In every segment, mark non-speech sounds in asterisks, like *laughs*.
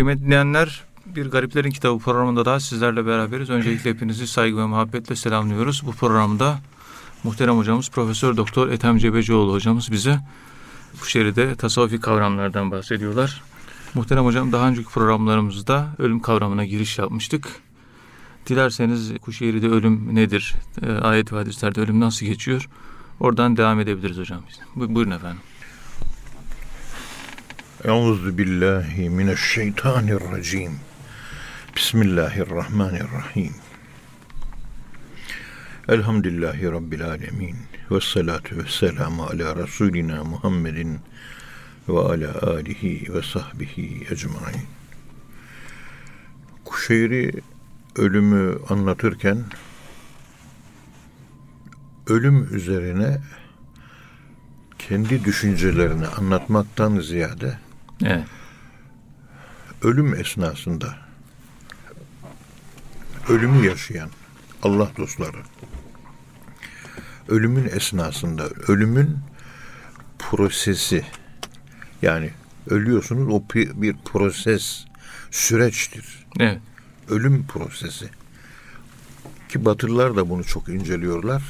Kıymetli dinleyenler, bir Gariplerin Kitabı programında daha sizlerle beraberiz. Öncelikle hepinizi saygı ve muhabbetle selamlıyoruz. Bu programda muhterem hocamız Profesör Doktor Ethem Cebecioğlu hocamız bize bu şeride tasavvufi kavramlardan bahsediyorlar. Muhterem hocam daha önceki programlarımızda ölüm kavramına giriş yapmıştık. Dilerseniz Kuşehir'de ölüm nedir? E, ayet ve hadislerde ölüm nasıl geçiyor? Oradan devam edebiliriz hocam. Bu, buyurun efendim. Euzu billahi mineşşeytanirracim. Bismillahirrahmanirrahim. Elhamdülillahi Rabbil alemin. Ve salatu ve selamu ala Resulina Muhammedin ve ala alihi ve sahbihi ecmain. Kuşeyri ölümü anlatırken ölüm üzerine kendi düşüncelerini anlatmaktan ziyade Evet. ölüm esnasında ölümü yaşayan Allah dostları ölümün esnasında ölümün prosesi yani ölüyorsunuz o bir proses süreçtir. Evet. Ölüm prosesi. Ki Batılılar da bunu çok inceliyorlar.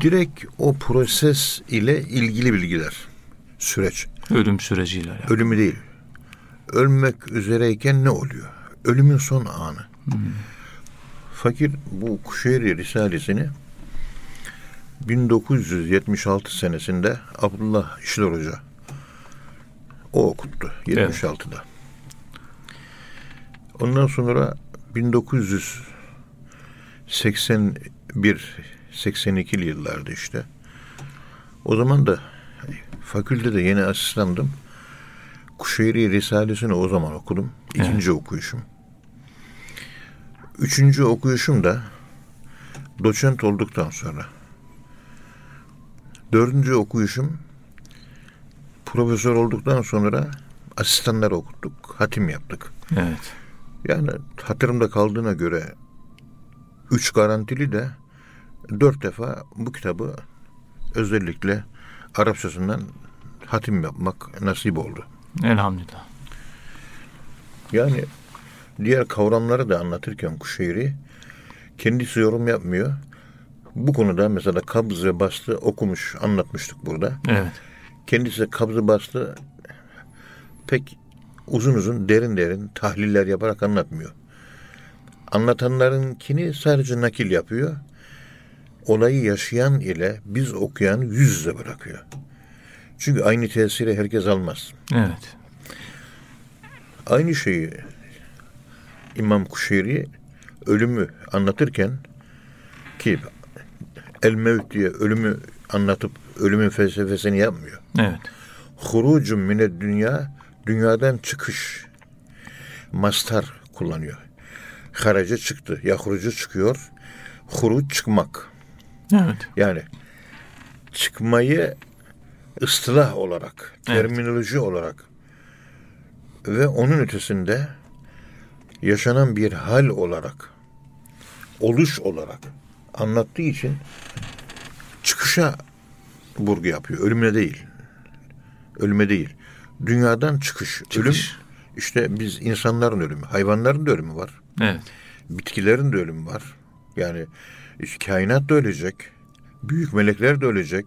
Direkt o proses ile ilgili bilgiler. Süreç. Ölüm süreciyle. alakalı. Ölümü değil. Ölmek üzereyken ne oluyor? Ölümün son anı. Fakir bu Kuşeyri Risalesini 1976 senesinde Abdullah İşler Hoca o okuttu 76'da. Ondan sonra 1981 82'li yıllarda işte. O zaman da fakültede yeni asistandım. Kuşeyri Risalesini o zaman okudum. İkinci okuyuşum. Üçüncü okuyuşum da doçent olduktan sonra. Dördüncü okuyuşum profesör olduktan sonra asistanlar okuttuk. Hatim yaptık. Evet. Yani hatırımda kaldığına göre üç garantili de dört defa bu kitabı özellikle Arapçasından hatim yapmak nasip oldu. Elhamdülillah. Yani diğer kavramları da anlatırken Kuşeyri kendisi yorum yapmıyor. Bu konuda mesela kabz ve bastı okumuş, anlatmıştık burada. Evet. Kendisi kabzı bastı pek uzun uzun derin derin tahliller yaparak anlatmıyor. Anlatanlarınkini sadece nakil yapıyor. Olayı yaşayan ile biz okuyan yüz yüze bırakıyor. Çünkü aynı tesiri herkes almaz. Evet. Aynı şeyi İmam Kuşeyri ölümü anlatırken ki El Mevt diye ölümü anlatıp ölümün felsefesini yapmıyor. Evet. Hurucun mine dünya dünyadan çıkış mastar kullanıyor. Haraca çıktı. Yahrucu çıkıyor. Huruc çıkmak. Evet. Yani çıkmayı ıstılah olarak, Evet. terminoloji olarak ve onun ötesinde yaşanan bir hal olarak, oluş olarak anlattığı için çıkışa vurgu yapıyor. Ölümle değil. Ölüme değil. Dünyadan çıkış. Çıkış. Ölüm işte biz insanların ölümü, hayvanların da ölümü var. Evet. Bitkilerin de ölümü var. Yani işte kainat da ölecek. Büyük melekler de ölecek.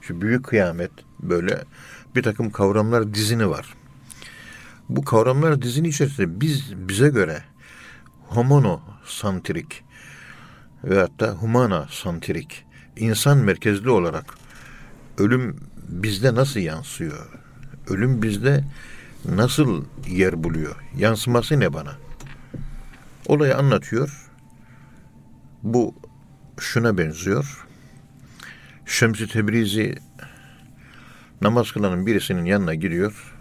Şu büyük kıyamet böyle bir takım kavramlar dizini var. Bu kavramlar dizini içerisinde biz bize göre homonosantrik veyahut da humana santrik insan merkezli olarak ölüm bizde nasıl yansıyor? Ölüm bizde nasıl yer buluyor? Yansıması ne bana? Olayı anlatıyor. Bu şuna benziyor. Şems-i Tebrizi namaz kılanın birisinin yanına giriyor.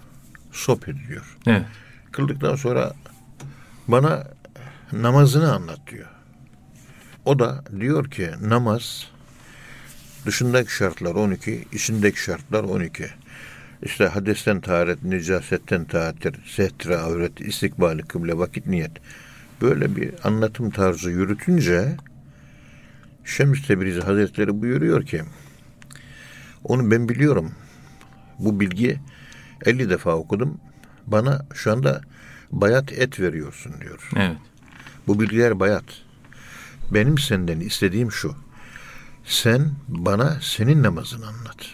Sohbet ediyor. Evet. Kıldıktan sonra bana namazını anlat diyor. O da diyor ki namaz dışındaki şartlar 12, içindeki şartlar 12. İşte hadesten taharet, necasetten taharet, setre, avret, istikbali, kıble, vakit, niyet. Böyle bir anlatım tarzı yürütünce Şems Tebrizi Hazretleri buyuruyor ki onu ben biliyorum. Bu bilgi 50 defa okudum. Bana şu anda bayat et veriyorsun diyor. Evet. Bu bilgiler bayat. Benim senden istediğim şu. Sen bana senin namazını anlat.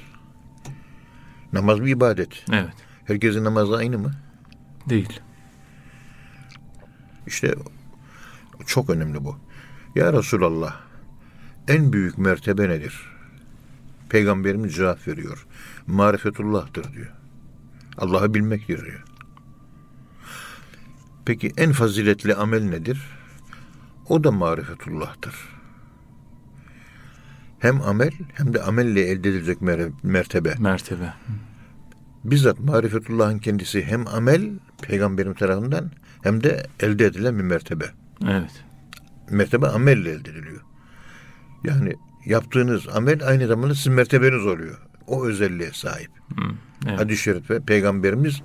Namaz bir ibadet. Evet. Herkesin namazı aynı mı? Değil. İşte çok önemli bu. Ya Resulallah en büyük mertebe nedir? Peygamberimiz cevap veriyor. Marifetullah'tır diyor. Allah'ı bilmektir diyor. Peki en faziletli amel nedir? O da marifetullah'tır. Hem amel hem de amelle elde edilecek mer- mertebe. Mertebe. Bizzat marifetullah'ın kendisi hem amel peygamberim tarafından hem de elde edilen bir mertebe. Evet. Mertebe amelle elde ediliyor. Yani yaptığınız amel aynı zamanda sizin mertebeniz oluyor. O özelliğe sahip. Hı. Evet. Hadis-i şerifte peygamberimiz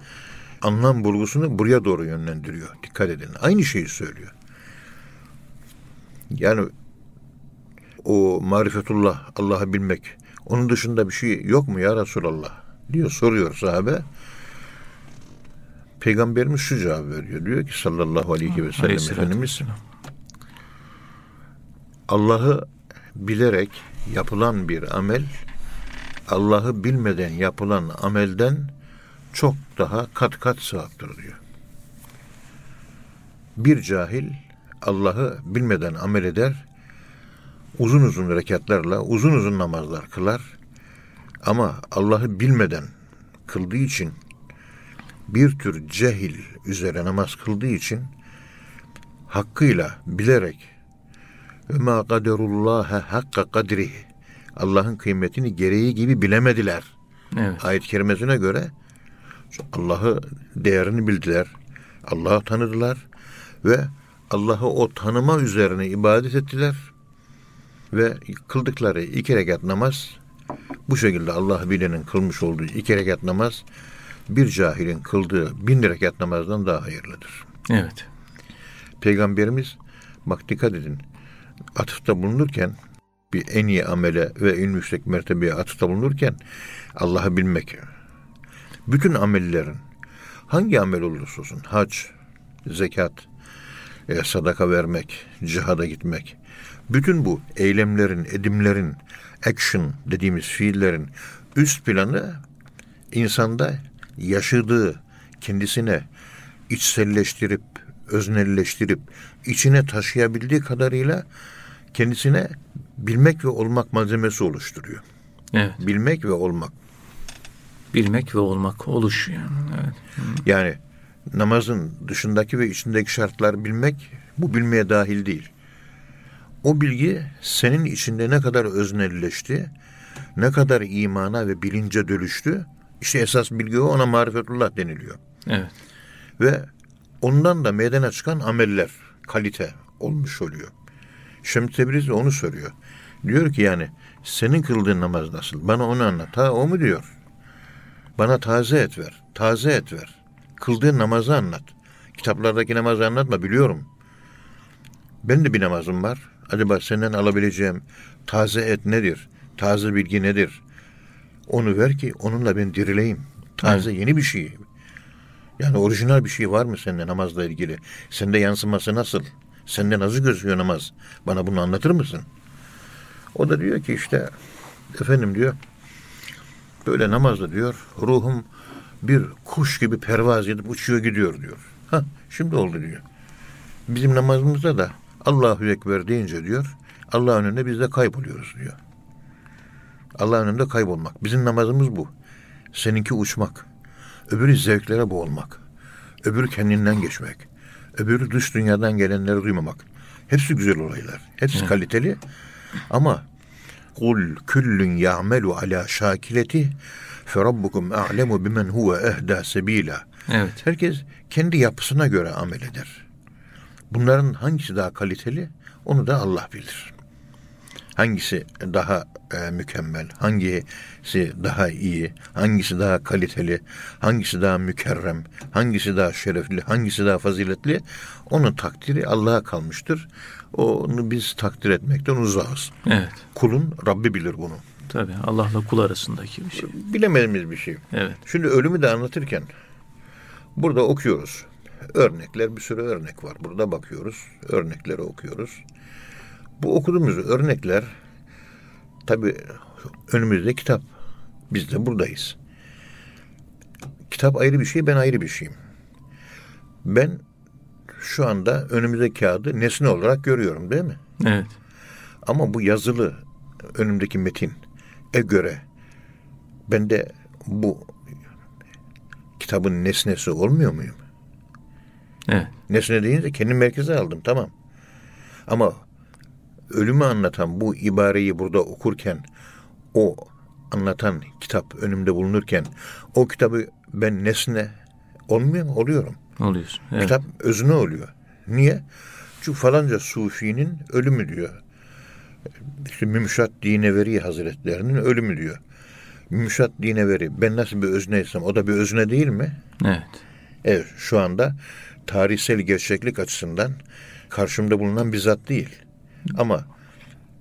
anlam bulgusunu buraya doğru yönlendiriyor. Dikkat edin. Aynı şeyi söylüyor. Yani o marifetullah, Allah'ı bilmek. Onun dışında bir şey yok mu ya Resulallah? Diyor soruyor sahabe. Peygamberimiz şu cevap veriyor. Diyor ki sallallahu aleyhi ve sellem Efendimiz. Allah'ı bilerek yapılan bir amel Allah'ı bilmeden yapılan amelden çok daha kat kat sevaptır diyor. Bir cahil Allah'ı bilmeden amel eder, uzun uzun rekatlarla uzun uzun namazlar kılar ama Allah'ı bilmeden kıldığı için bir tür cehil üzere namaz kıldığı için hakkıyla bilerek ve ma kaderullaha hakka kadrihi Allah'ın kıymetini gereği gibi bilemediler. Evet. Ayet-i kerimesine göre Allah'ı değerini bildiler. Allah'ı tanıdılar ve Allah'ı o tanıma üzerine ibadet ettiler ve kıldıkları iki rekat namaz bu şekilde Allah bilenin kılmış olduğu iki rekat namaz bir cahilin kıldığı bin rekat namazdan daha hayırlıdır. Evet. Peygamberimiz bak dikkat edin atıfta bulunurken bir en iyi amele ve en yüksek mertebeye atıfta bulunurken Allah'ı bilmek. Bütün amellerin hangi amel olursa olsun hac, zekat, e, sadaka vermek, cihada gitmek. Bütün bu eylemlerin, edimlerin, action dediğimiz fiillerin üst planı insanda yaşadığı kendisine içselleştirip, öznelleştirip, içine taşıyabildiği kadarıyla kendisine bilmek ve olmak malzemesi oluşturuyor. Evet. Bilmek ve olmak. Bilmek ve olmak oluş yani. Evet. Yani namazın dışındaki ve içindeki şartlar bilmek bu bilmeye dahil değil. O bilgi senin içinde ne kadar öznelleşti, ne kadar imana ve bilince dönüştü. İşte esas bilgi o ona marifetullah deniliyor. Evet. Ve ondan da meydana çıkan ameller, kalite olmuş oluyor. Şems Tebrizi onu soruyor. Diyor ki yani senin kıldığın namaz nasıl? Bana onu anlat. Ha o mu diyor? Bana taze et ver. Taze et ver. Kıldığın namazı anlat. Kitaplardaki namazı anlatma biliyorum. Ben de bir namazım var. Acaba senden alabileceğim taze et nedir? Taze bilgi nedir? Onu ver ki onunla ben dirileyim. Taze yeni bir şey. Yani orijinal bir şey var mı sende namazla ilgili? Sende yansıması nasıl? Sende nasıl gözüküyor namaz? Bana bunu anlatır mısın? O da diyor ki işte efendim diyor böyle namazda diyor ruhum bir kuş gibi pervaz edip uçuyor gidiyor diyor. Ha şimdi oldu diyor. Bizim namazımızda da Allahu Ekber deyince diyor Allah'ın önünde biz de kayboluyoruz diyor. Allah'ın önünde kaybolmak. Bizim namazımız bu. Seninki uçmak. Öbürü zevklere boğulmak. Öbürü kendinden geçmek. Öbürü dış dünyadan gelenleri duymamak. Hepsi güzel olaylar. Hepsi kaliteli. Ama kul küllün ya'melu ala şakileti ferabbukum a'lemu bimen huve ehda sebila. Evet. Herkes kendi yapısına göre amel eder. Bunların hangisi daha kaliteli onu da Allah bilir. Hangisi daha e, mükemmel, hangisi daha iyi, hangisi daha kaliteli, hangisi daha mükerrem, hangisi daha şerefli, hangisi daha faziletli onun takdiri Allah'a kalmıştır. Onu biz takdir etmekten uzağız. Evet. Kulun Rabbi bilir bunu. Tabii Allah'la kul arasındaki bir şey. Bilemediğimiz bir şey. Evet. Şimdi ölümü de anlatırken burada okuyoruz. örnekler bir sürü örnek var. Burada bakıyoruz. Örnekleri okuyoruz. Bu okuduğumuz örnekler tabi önümüzde kitap. Biz de buradayız. Kitap ayrı bir şey, ben ayrı bir şeyim. Ben şu anda önümüzde kağıdı nesne olarak görüyorum değil mi? Evet. Ama bu yazılı önümdeki metin e göre ben de bu kitabın nesnesi olmuyor muyum? Evet. Nesne deyince kendi merkeze aldım tamam. Ama ölümü anlatan bu ibareyi burada okurken o anlatan kitap önümde bulunurken o kitabı ben nesne olmuyor mu? Oluyorum. Oluyorsun. Evet. Kitap özne oluyor. Niye? Çünkü falanca sufinin ölümü diyor. İşte Mümşat Dineveri Hazretlerinin ölümü diyor. Mümşat Dineveri ben nasıl bir özneysem o da bir özne değil mi? Evet. Evet şu anda tarihsel gerçeklik açısından karşımda bulunan bir zat değil. Ama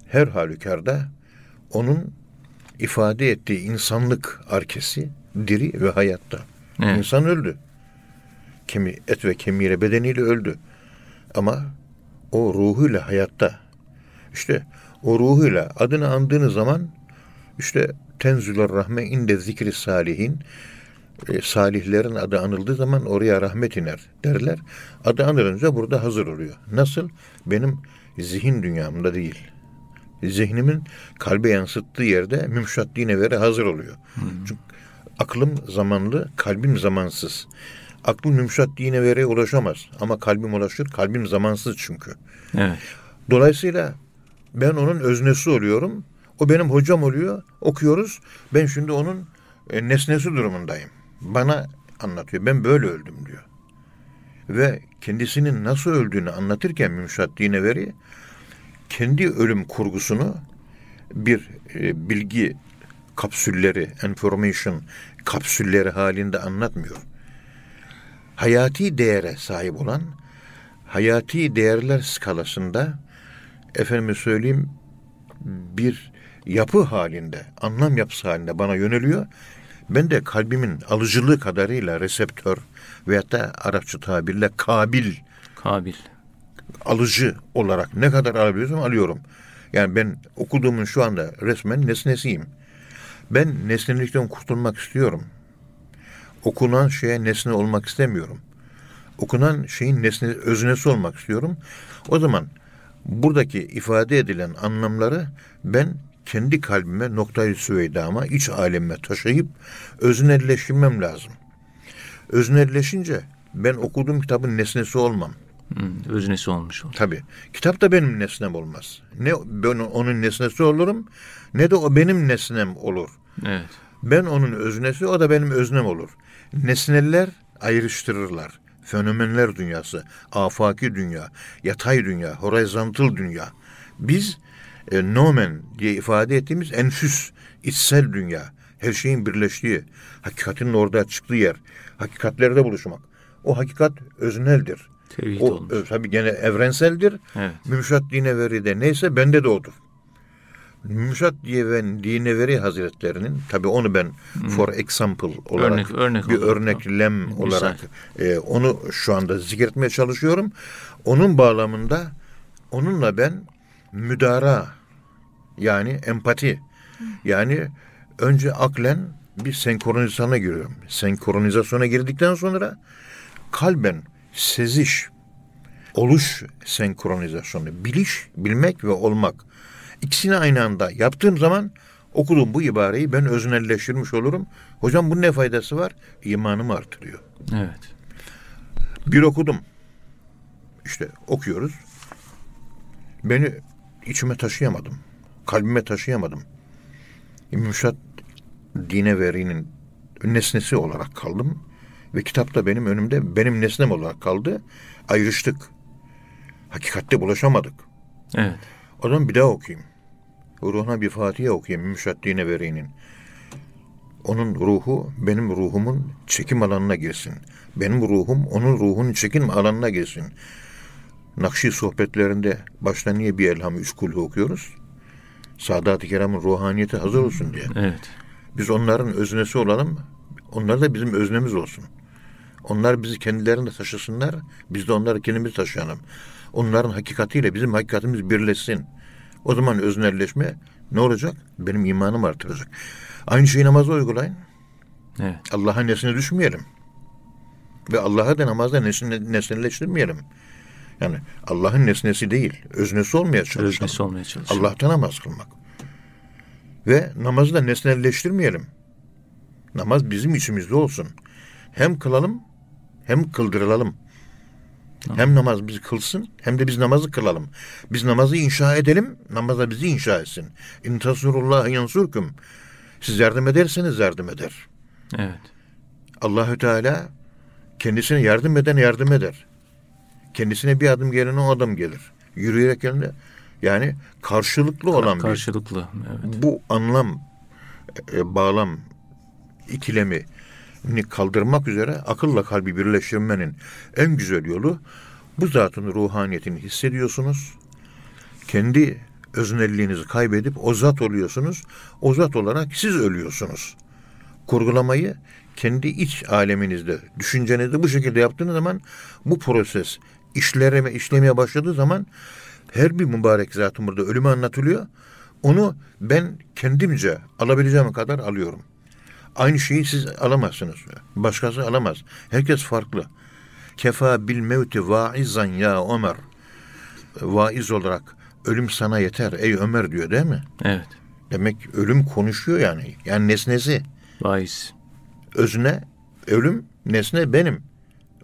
her halükarda onun ifade ettiği insanlık arkesi diri ve hayatta. Evet. İnsan öldü. Kemi, et ve kemiğiyle bedeniyle öldü. Ama o ruhuyla hayatta. İşte o ruhuyla adını andığınız zaman işte tenzülür rahme inde zikri salihin e, salihlerin adı anıldığı zaman oraya rahmet iner derler. Adı anılınca burada hazır oluyor. Nasıl? Benim zihin dünyamda değil. Zihnimin kalbe yansıttığı yerde mümşat dineveri hazır oluyor. Çünkü aklım zamanlı, kalbim zamansız. Aklım mümşat dinevere ulaşamaz. Ama kalbim ulaşır. Kalbim zamansız çünkü. Evet. Dolayısıyla ben onun öznesi oluyorum. O benim hocam oluyor. Okuyoruz. Ben şimdi onun e, nesnesi durumundayım. Bana anlatıyor. Ben böyle öldüm diyor. Ve kendisinin nasıl öldüğünü anlatırken Mümşat Dineveri kendi ölüm kurgusunu bir e, bilgi kapsülleri, information kapsülleri halinde anlatmıyor. Hayati değere sahip olan, hayati değerler skalasında efendime söyleyeyim bir yapı halinde, anlam yapısı halinde bana yöneliyor. Ben de kalbimin alıcılığı kadarıyla reseptör veyahut da Arapça tabirle kabil Kabil. alıcı olarak ne kadar alabiliyorsam alıyorum. Yani ben okuduğumun şu anda resmen nesnesiyim. Ben nesnelikten kurtulmak istiyorum. Okunan şeye nesne olmak istemiyorum. Okunan şeyin nesne, öznesi olmak istiyorum. O zaman buradaki ifade edilen anlamları ben kendi kalbime, noktayı süveydama, iç alemime taşıyıp öznelleştirmem lazım. Öznelleşince ben okuduğum kitabın nesnesi olmam. Hmm, öznesi olmuş olur. Tabii. Kitap da benim nesnem olmaz. Ne ben onun nesnesi olurum ne de o benim nesnem olur. Evet. Ben onun öznesi, o da benim öznem olur. Nesneller ayrıştırırlar. Fenomenler dünyası, afaki dünya, yatay dünya, horizontal dünya. Biz e, nomen diye ifade ettiğimiz enfüs, içsel dünya, her şeyin birleştiği, hakikatin orada çıktığı yer, hakikatlerde buluşmak. O hakikat özneldir. Tevhid O olmuş. ö, tabii gene evrenseldir. Evet. Mümşat Dineveri de neyse bende de odur. Mümşat Diyeven Dineveri Hazretlerinin tabii onu ben for example olarak Örnek- örnek bir olarak. örneklem Misal. olarak e, onu şu anda zikretmeye çalışıyorum. Onun bağlamında onunla ben müdara yani empati yani önce aklen bir senkronizasyona giriyorum. Senkronizasyona girdikten sonra kalben seziş, oluş senkronizasyonu, biliş, bilmek ve olmak. İkisini aynı anda yaptığım zaman okuduğum bu ibareyi ben öznelleştirmiş olurum. Hocam bunun ne faydası var? İmanımı artırıyor. Evet. Bir okudum. İşte okuyoruz. Beni içime taşıyamadım. Kalbime taşıyamadım. Müşat dine verinin nesnesi olarak kaldım. Ve kitap da benim önümde benim nesnem olarak kaldı. Ayrıştık. Hakikatte bulaşamadık. Evet. O zaman bir daha okuyayım. Ruhuna bir Fatiha okuyayım Müşat dine verinin. Onun ruhu benim ruhumun çekim alanına girsin. Benim ruhum onun ruhunun çekim alanına girsin. Nakşi sohbetlerinde başta niye bir elham üç kulhu okuyoruz? Sadat-ı Kiram'ın ruhaniyeti hazır olsun diye. Evet. Biz onların öznesi olalım, onlar da bizim öznemiz olsun. Onlar bizi kendilerinde taşısınlar. Biz de onları kendimiz taşıyalım. Onların hakikatiyle bizim hakikatimiz birleşsin. O zaman öznelleşme ne olacak? Benim imanım artıracak. Aynı şeyi namaza uygulayın. Evet. Allah'ın nesine düşmeyelim. Ve Allah'a da namazda nesne, nesneleştirmeyelim. Yani Allah'ın nesnesi değil, öznesi olmaya çalışalım. Öznesi olmaya çalışalım. Allah'ta namaz kılmak. Ve namazı da nesnelleştirmeyelim. Namaz bizim içimizde olsun. Hem kılalım hem kıldırılalım. Hem namaz bizi kılsın hem de biz namazı kılalım. Biz namazı inşa edelim, namaz da bizi inşa etsin. İn tasurullah yansurkum. Siz yardım ederseniz yardım eder. Evet. Allahü Teala kendisine yardım eden yardım eder. Kendisine bir adım gelene o adım gelir. Yürüyerek gelene yani karşılıklı olan bir Karşılıklı. Evet. bu anlam e, bağlam ikilemi kaldırmak üzere akılla kalbi birleştirmenin en güzel yolu bu zatın ruhaniyetini hissediyorsunuz. Kendi öznelliğinizi kaybedip o zat oluyorsunuz. O zat olarak siz ölüyorsunuz. Kurgulamayı kendi iç aleminizde, düşüncenizde bu şekilde yaptığınız zaman bu proses işlereme, işlemeye başladığı zaman her bir mübarek zatın burada ölümü anlatılıyor. Onu ben kendimce alabileceğim kadar alıyorum. Aynı şeyi siz alamazsınız. Başkası alamaz. Herkes farklı. Kefa bil mevti vaizan ya Ömer. Vaiz olarak ölüm sana yeter ey Ömer diyor değil mi? Evet. Demek ölüm konuşuyor yani. Yani nesnesi. Vaiz. Özne, ölüm, nesne benim.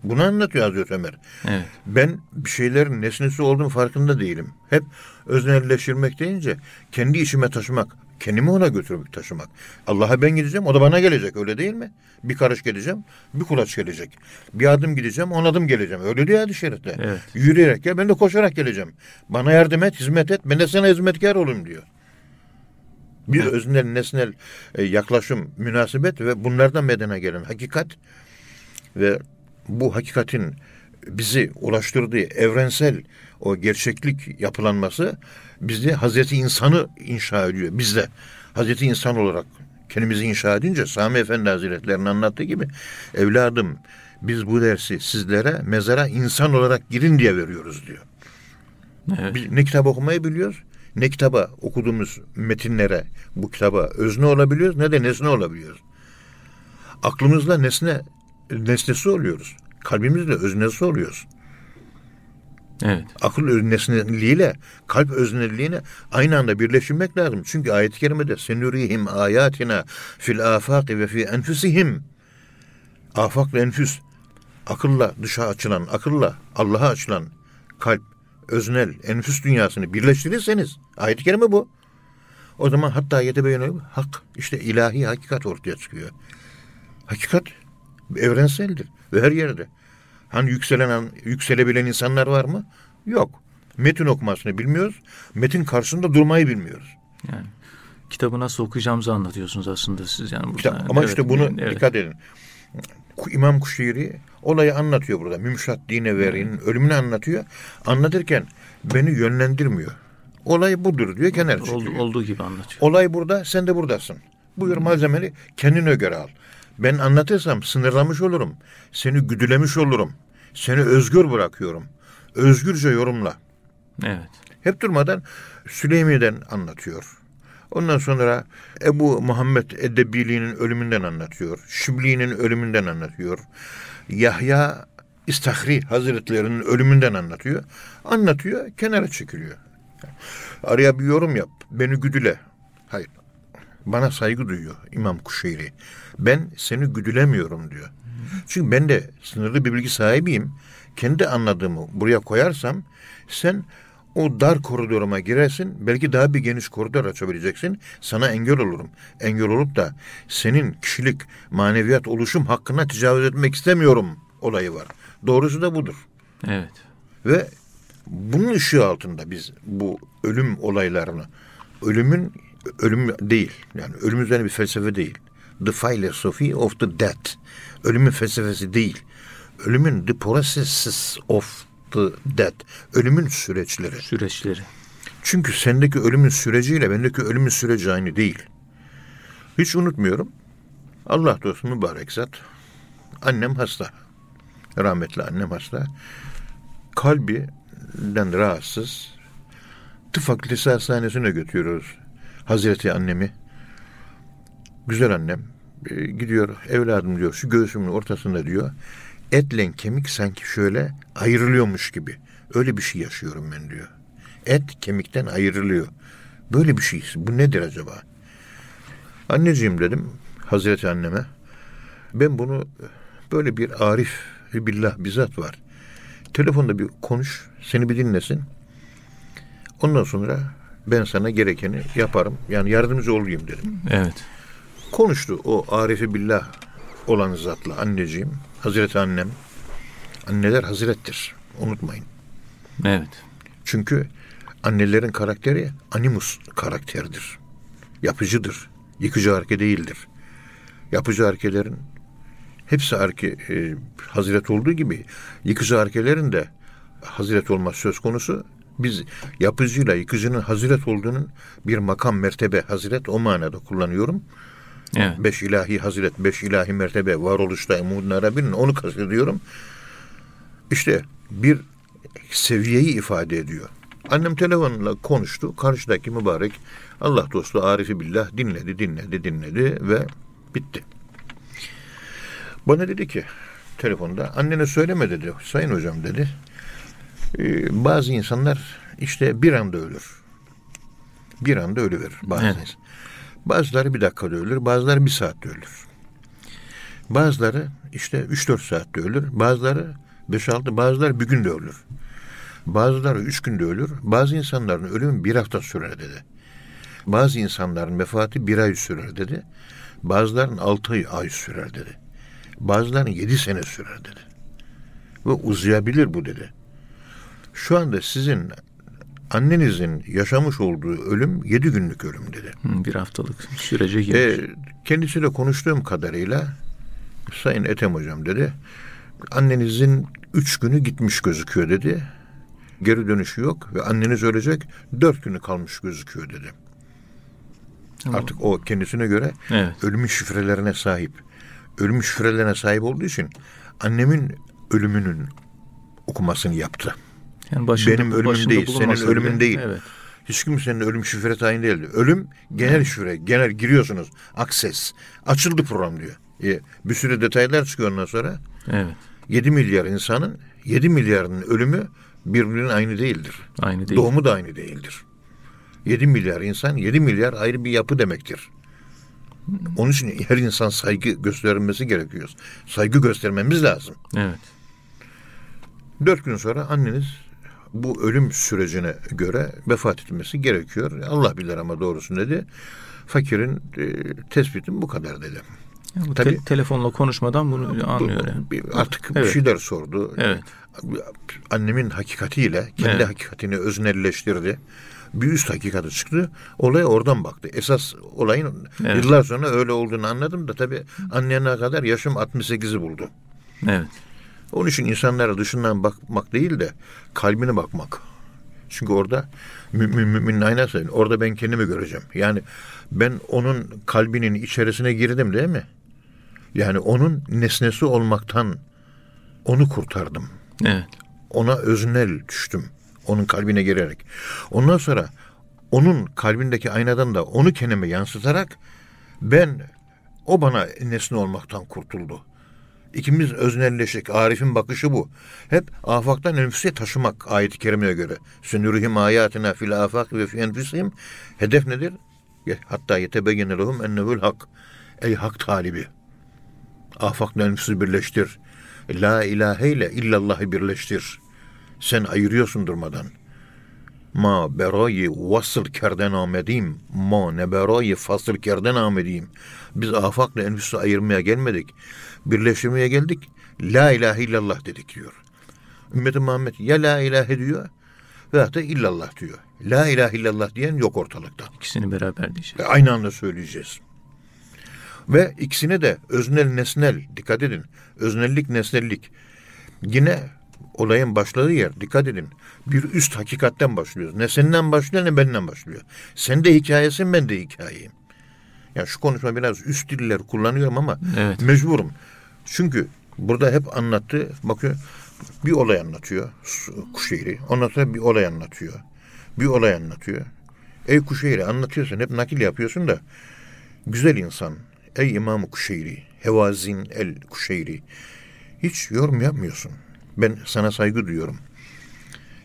Bunu anlatıyor Hazreti Ömer. Evet. Ben bir şeylerin nesnesi olduğum farkında değilim. Hep öznelleştirmek deyince kendi işime taşımak, kendimi ona götürmek taşımak. Allah'a ben gideceğim, o da bana gelecek öyle değil mi? Bir karış geleceğim, bir kulaç gelecek. Bir adım gideceğim, on adım geleceğim. Öyle diyor hadis-i şerifte. Evet. Yürüyerek gel, ben de koşarak geleceğim. Bana yardım et, hizmet et, ben de sana hizmetkar olayım diyor. Bir öznel, nesnel e, yaklaşım, münasebet ve bunlardan meydana gelen hakikat ve bu hakikatin bizi ulaştırdığı evrensel o gerçeklik yapılanması bizde Hazreti insanı inşa ediyor. Bizde Hazreti insan olarak kendimizi inşa edince Sami Efendi Hazretleri'nin anlattığı gibi evladım biz bu dersi sizlere mezara insan olarak girin diye veriyoruz diyor. Evet. Biz ne kitap okumayı biliyoruz, ne kitaba okuduğumuz metinlere bu kitaba özne olabiliyoruz ne de nesne olabiliyoruz. Aklımızla nesne nesnesi oluyoruz. Kalbimizle öznesi oluyoruz. Evet. Akıl öznesiliğiyle kalp özneliliğini aynı anda birleştirmek lazım. Çünkü ayet-i kerimede senurihim ayatina fil afaki ve fi enfusihim afak ve enfüs akılla dışa açılan, akılla Allah'a açılan kalp, öznel, enfüs dünyasını birleştirirseniz ayet-i kerime bu. O zaman hatta yetebeyene hak işte ilahi hakikat ortaya çıkıyor. Hakikat evrenseldir ve her yerde. Hani yükselen yükselebilen insanlar var mı? Yok. Metin okumasını bilmiyoruz. Metin karşısında durmayı bilmiyoruz. Yani kitabı nasıl okuyacağımızı anlatıyorsunuz aslında siz yani burada. Kitap- ama Evet, işte bunu evet. dikkat edin. İmam Kuşeyri olayı anlatıyor burada. Mümşat dine verin, ölümünü anlatıyor. Anlatırken beni yönlendirmiyor. Olay budur diyor, kenara çekiliyor. Oldu, olduğu gibi anlatıyor. Olay burada, sen de buradasın. Buyur malzemeni kendine göre al. Ben anlatırsam sınırlamış olurum. Seni güdülemiş olurum. Seni özgür bırakıyorum. Özgürce yorumla. Evet. Hep durmadan Süleymi'den anlatıyor. Ondan sonra Ebu Muhammed Edebili'nin ölümünden anlatıyor. Şibli'nin ölümünden anlatıyor. Yahya İstahri Hazretlerinin ölümünden anlatıyor. Anlatıyor, kenara çekiliyor. Araya bir yorum yap, beni güdüle. Hayır, bana saygı duyuyor İmam Kuşeyri. Ben seni güdülemiyorum diyor. Çünkü ben de sınırlı bir bilgi sahibiyim. Kendi anladığımı buraya koyarsam sen o dar koridoruma girersin. Belki daha bir geniş koridor açabileceksin. Sana engel olurum. Engel olup da senin kişilik, maneviyat oluşum hakkına tecavüz etmek istemiyorum olayı var. Doğrusu da budur. Evet. Ve bunun ışığı altında biz bu ölüm olaylarını, ölümün ölüm değil, yani ölüm üzerine bir felsefe değil. The philosophy of the death. Ölümün felsefesi değil. Ölümün the processes of the death. Ölümün süreçleri. Süreçleri. Çünkü sendeki ölümün süreciyle bendeki ölümün süreci aynı değil. Hiç unutmuyorum. Allah dostu mübarek zat. Annem hasta. Rahmetli annem hasta. Kalbinden rahatsız. Tıp fakültesi hastanesine götürüyoruz. Hazreti annemi. Güzel annem. E, gidiyor evladım diyor şu göğsümün ortasında diyor. Etle kemik sanki şöyle ayrılıyormuş gibi. Öyle bir şey yaşıyorum ben diyor. Et kemikten ayrılıyor. Böyle bir şey. Bu nedir acaba? Anneciğim dedim Hazreti anneme. Ben bunu böyle bir arif billah bizzat var. Telefonda bir konuş, seni bir dinlesin. Ondan sonra ben sana gerekeni yaparım. Yani yardımcı olayım dedim. Evet. Konuştu o arifi billah olan zatla anneciğim, Hazreti annem. Anneler hazrettir. Unutmayın. Evet. Çünkü annelerin karakteri animus karakteridir. Yapıcıdır. Yıkıcı hareket değildir. Yapıcı harekelerin hepsi arke, e, hazret olduğu gibi yıkıcı harekelerin de hazret olmaz söz konusu. Biz yapıcıyla yıkıcının hazret olduğunun bir makam mertebe hazret o manada kullanıyorum. Evet. Beş ilahi hazret, beş ilahi mertebe varoluşta emudun arabinin onu kastediyorum. İşte bir seviyeyi ifade ediyor. Annem telefonla konuştu. Karşıdaki mübarek Allah dostu Arifi Billah dinledi, dinledi, dinledi ve bitti. Bana dedi ki telefonda annene söyleme dedi. Sayın hocam dedi. "Ee, bazı insanlar işte bir anda ölür. Bir anda ölüverir bazı Evet. insan. Bazıları bir dakikada ölür, bazıları bir saatte ölür. Bazıları işte 3-4 saatte ölür, bazıları 5-6, bazıları bir günde ölür. Bazıları üç günde ölür, bazı insanların ölümü bir hafta sürer dedi. Bazı insanların vefatı bir ay sürer dedi. Bazılarının altı ay, sürer dedi. Bazılarının yedi sene sürer dedi. Ve uzayabilir bu dedi. Şu anda sizin annenizin yaşamış olduğu ölüm yedi günlük ölüm dedi. Hı, Bir haftalık sürece girmiş. E, kendisiyle konuştuğum kadarıyla Sayın Ethem Hocam dedi. Annenizin üç günü gitmiş gözüküyor dedi. Geri dönüşü yok ve anneniz ölecek dört günü kalmış gözüküyor dedi. Tamam. Artık o kendisine göre Evet. ölümün şifrelerine sahip. Ölüm şifrelerine sahip olduğu için annemin ölümünün okumasını yaptı. Yani başında, Benim ölümüm başında değil, senin ölümün bile- değil. Evet. Hiç kimsenin ölüm şifre tayin değildi. Ölüm genel şifre. Genel giriyorsunuz. Akses. Açıldı program diyor. E, bir sürü detaylar çıkıyor ondan sonra. Evet. 7 milyar insanın 7 milyarının ölümü birbirinin aynı değildir. Aynı değil. Doğumu da aynı değildir. 7 milyar insan 7 milyar ayrı bir yapı demektir. Onun için her insan saygı gösterilmesi gerekiyor. Saygı göstermemiz lazım. Evet. Dört gün sonra anneniz bu ölüm sürecine göre vefat etmesi gerekiyor. Allah bilir ama doğrusunu dedi. Fakirin e, tespitim bu kadar dedi. Bu Tabii- te- telefonla konuşmadan bunu anlıyor yani. bir- artık bir Evet. şeyler sordu. Evet. Annemin hakikatiyle kendi Evet. hakikatini öznelleştirdi. Bir üst hakikati çıktı. Olaya oradan baktı. Esas olayın Evet. yıllar sonra öyle olduğunu anladım da tabii annene kadar yaşım 68'i buldu. Evet. Onun için insanlara dışından bakmak değil de kalbine bakmak. Çünkü orada mümin müminin aynası. Orada ben kendimi göreceğim. Yani ben onun kalbinin içerisine girdim değil mi? Yani onun nesnesi olmaktan onu kurtardım. Evet. Ona öznel düştüm. Onun kalbine girerek. Ondan sonra onun kalbindeki aynadan da onu kendime yansıtarak ben o bana nesne olmaktan kurtuldu. İkimiz öznelleşik. Arif'in bakışı bu. Hep afaktan enfüse taşımak ayet-i kerimeye göre. Sünürühim ayatina fil afak ve fi enfusihim. Hedef nedir? Hatta yetebeyyene lehum ennehu'l hak. Ey hak talibi. Afakla enfüsü birleştir. La ilahe ile illallahı birleştir. Sen ayırıyorsun durmadan. Ma berayı vasıl kerden amediyim. Ma ne berayı fasıl kerden amediyim. Biz afakla enfüsü ayırmaya gelmedik. Birleştirmeye geldik. La ilahe illallah dedik diyor. Ümmeti Muhammed ya la ilahe diyor veya da illallah diyor. La ilahe illallah diyen yok ortalıkta. İkisini beraber diyeceğiz. Ve aynı anda söyleyeceğiz. Ve ikisine de öznel nesnel dikkat edin. Öznellik nesnellik. Yine olayın başladığı yer dikkat edin. Bir üst hakikatten başlıyoruz. Ne senden başlıyor ne benden başlıyor. Sen de hikayesin ben de hikayeyim. Yani şu konuşma biraz üst diller kullanıyorum ama Evet. mecburum. Çünkü Burada hep anlattı. Bakıyor bir olay anlatıyor Kuşeyri. Ondan sonra bir olay anlatıyor. Bir olay anlatıyor. Ey Kuşeyri anlatıyorsun hep nakil yapıyorsun da güzel insan. Ey İmam Kuşeyri. Hevazin el Kuşeyri. Hiç yorum yapmıyorsun. Ben sana saygı duyuyorum.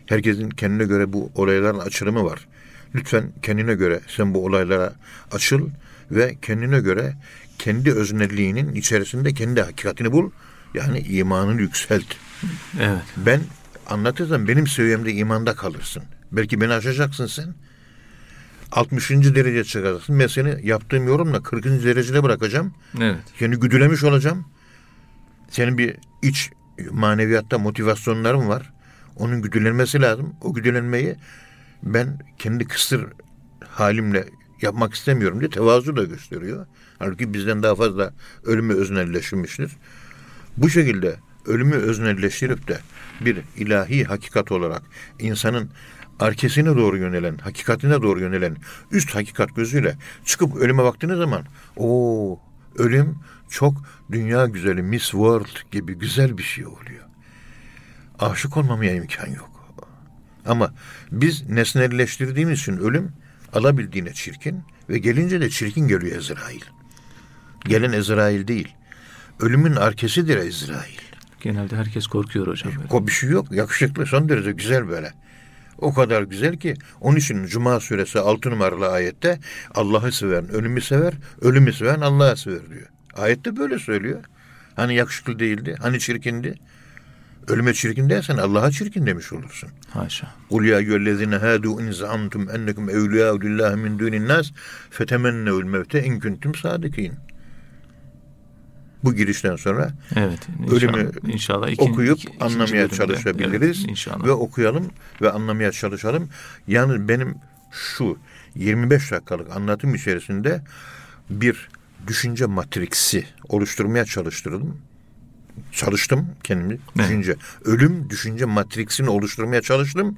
Herkesin kendine göre bu olayların açılımı var. Lütfen kendine göre sen bu olaylara açıl ve kendine göre kendi öznelliğinin içerisinde kendi hakikatini bul. Yani imanını yükselt. Evet. Ben anlatırsam benim seviyemde imanda kalırsın. Belki beni aşacaksın sen. 60. derece çıkacaksın. Ben seni yaptığım yorumla 40. derecede bırakacağım. Evet. Seni güdülemiş olacağım. Senin bir iç maneviyatta motivasyonların var. Onun güdülenmesi lazım. O güdülenmeyi ben kendi kısır halimle yapmak istemiyorum diye tevazu da gösteriyor. Halbuki bizden daha fazla ölümü öznelleşmiştir. Bu şekilde ölümü öznelleştirip de bir ilahi hakikat olarak insanın arkesine doğru yönelen, hakikatine doğru yönelen üst hakikat gözüyle çıkıp ölüme baktığınız zaman o ölüm çok dünya güzeli Miss World gibi güzel bir şey oluyor. Aşık olmamaya imkan yok. Ama biz nesnelleştirdiğimiz için ölüm alabildiğine çirkin ve gelince de çirkin geliyor Ezrail. Gelen Ezrail değil. Ölümün arkesidir Ezrail. Genelde herkes korkuyor hocam. O bir şey yok. Yakışıklı son derece güzel böyle. O kadar güzel ki onun için Cuma suresi 6 numaralı ayette Allah'ı seven ölümü sever, ölümü seven Allah'ı sever diyor. Ayette böyle söylüyor. Hani yakışıklı değildi, hani çirkindi. Ölüme çirkin dersen Allah'a çirkin demiş olursun. Haşa. Kul ya eyyühellezine hâdû in za'amtum ennekum evliyâhu lillahi min dûnin nâs fetemennevül mevte in kuntum sâdikîn. Bu girişten sonra evet, inşallah, ölümü inşallah ikinci, okuyup ikinci anlamaya bölümde, çalışabiliriz. Evet, inşallah. Ve okuyalım ve anlamaya çalışalım. Yani benim şu 25 dakikalık anlatım içerisinde bir düşünce matriksi oluşturmaya çalıştırdım. Çalıştım kendimi. Evet. Düşünce. Ölüm düşünce matriksini oluşturmaya çalıştım.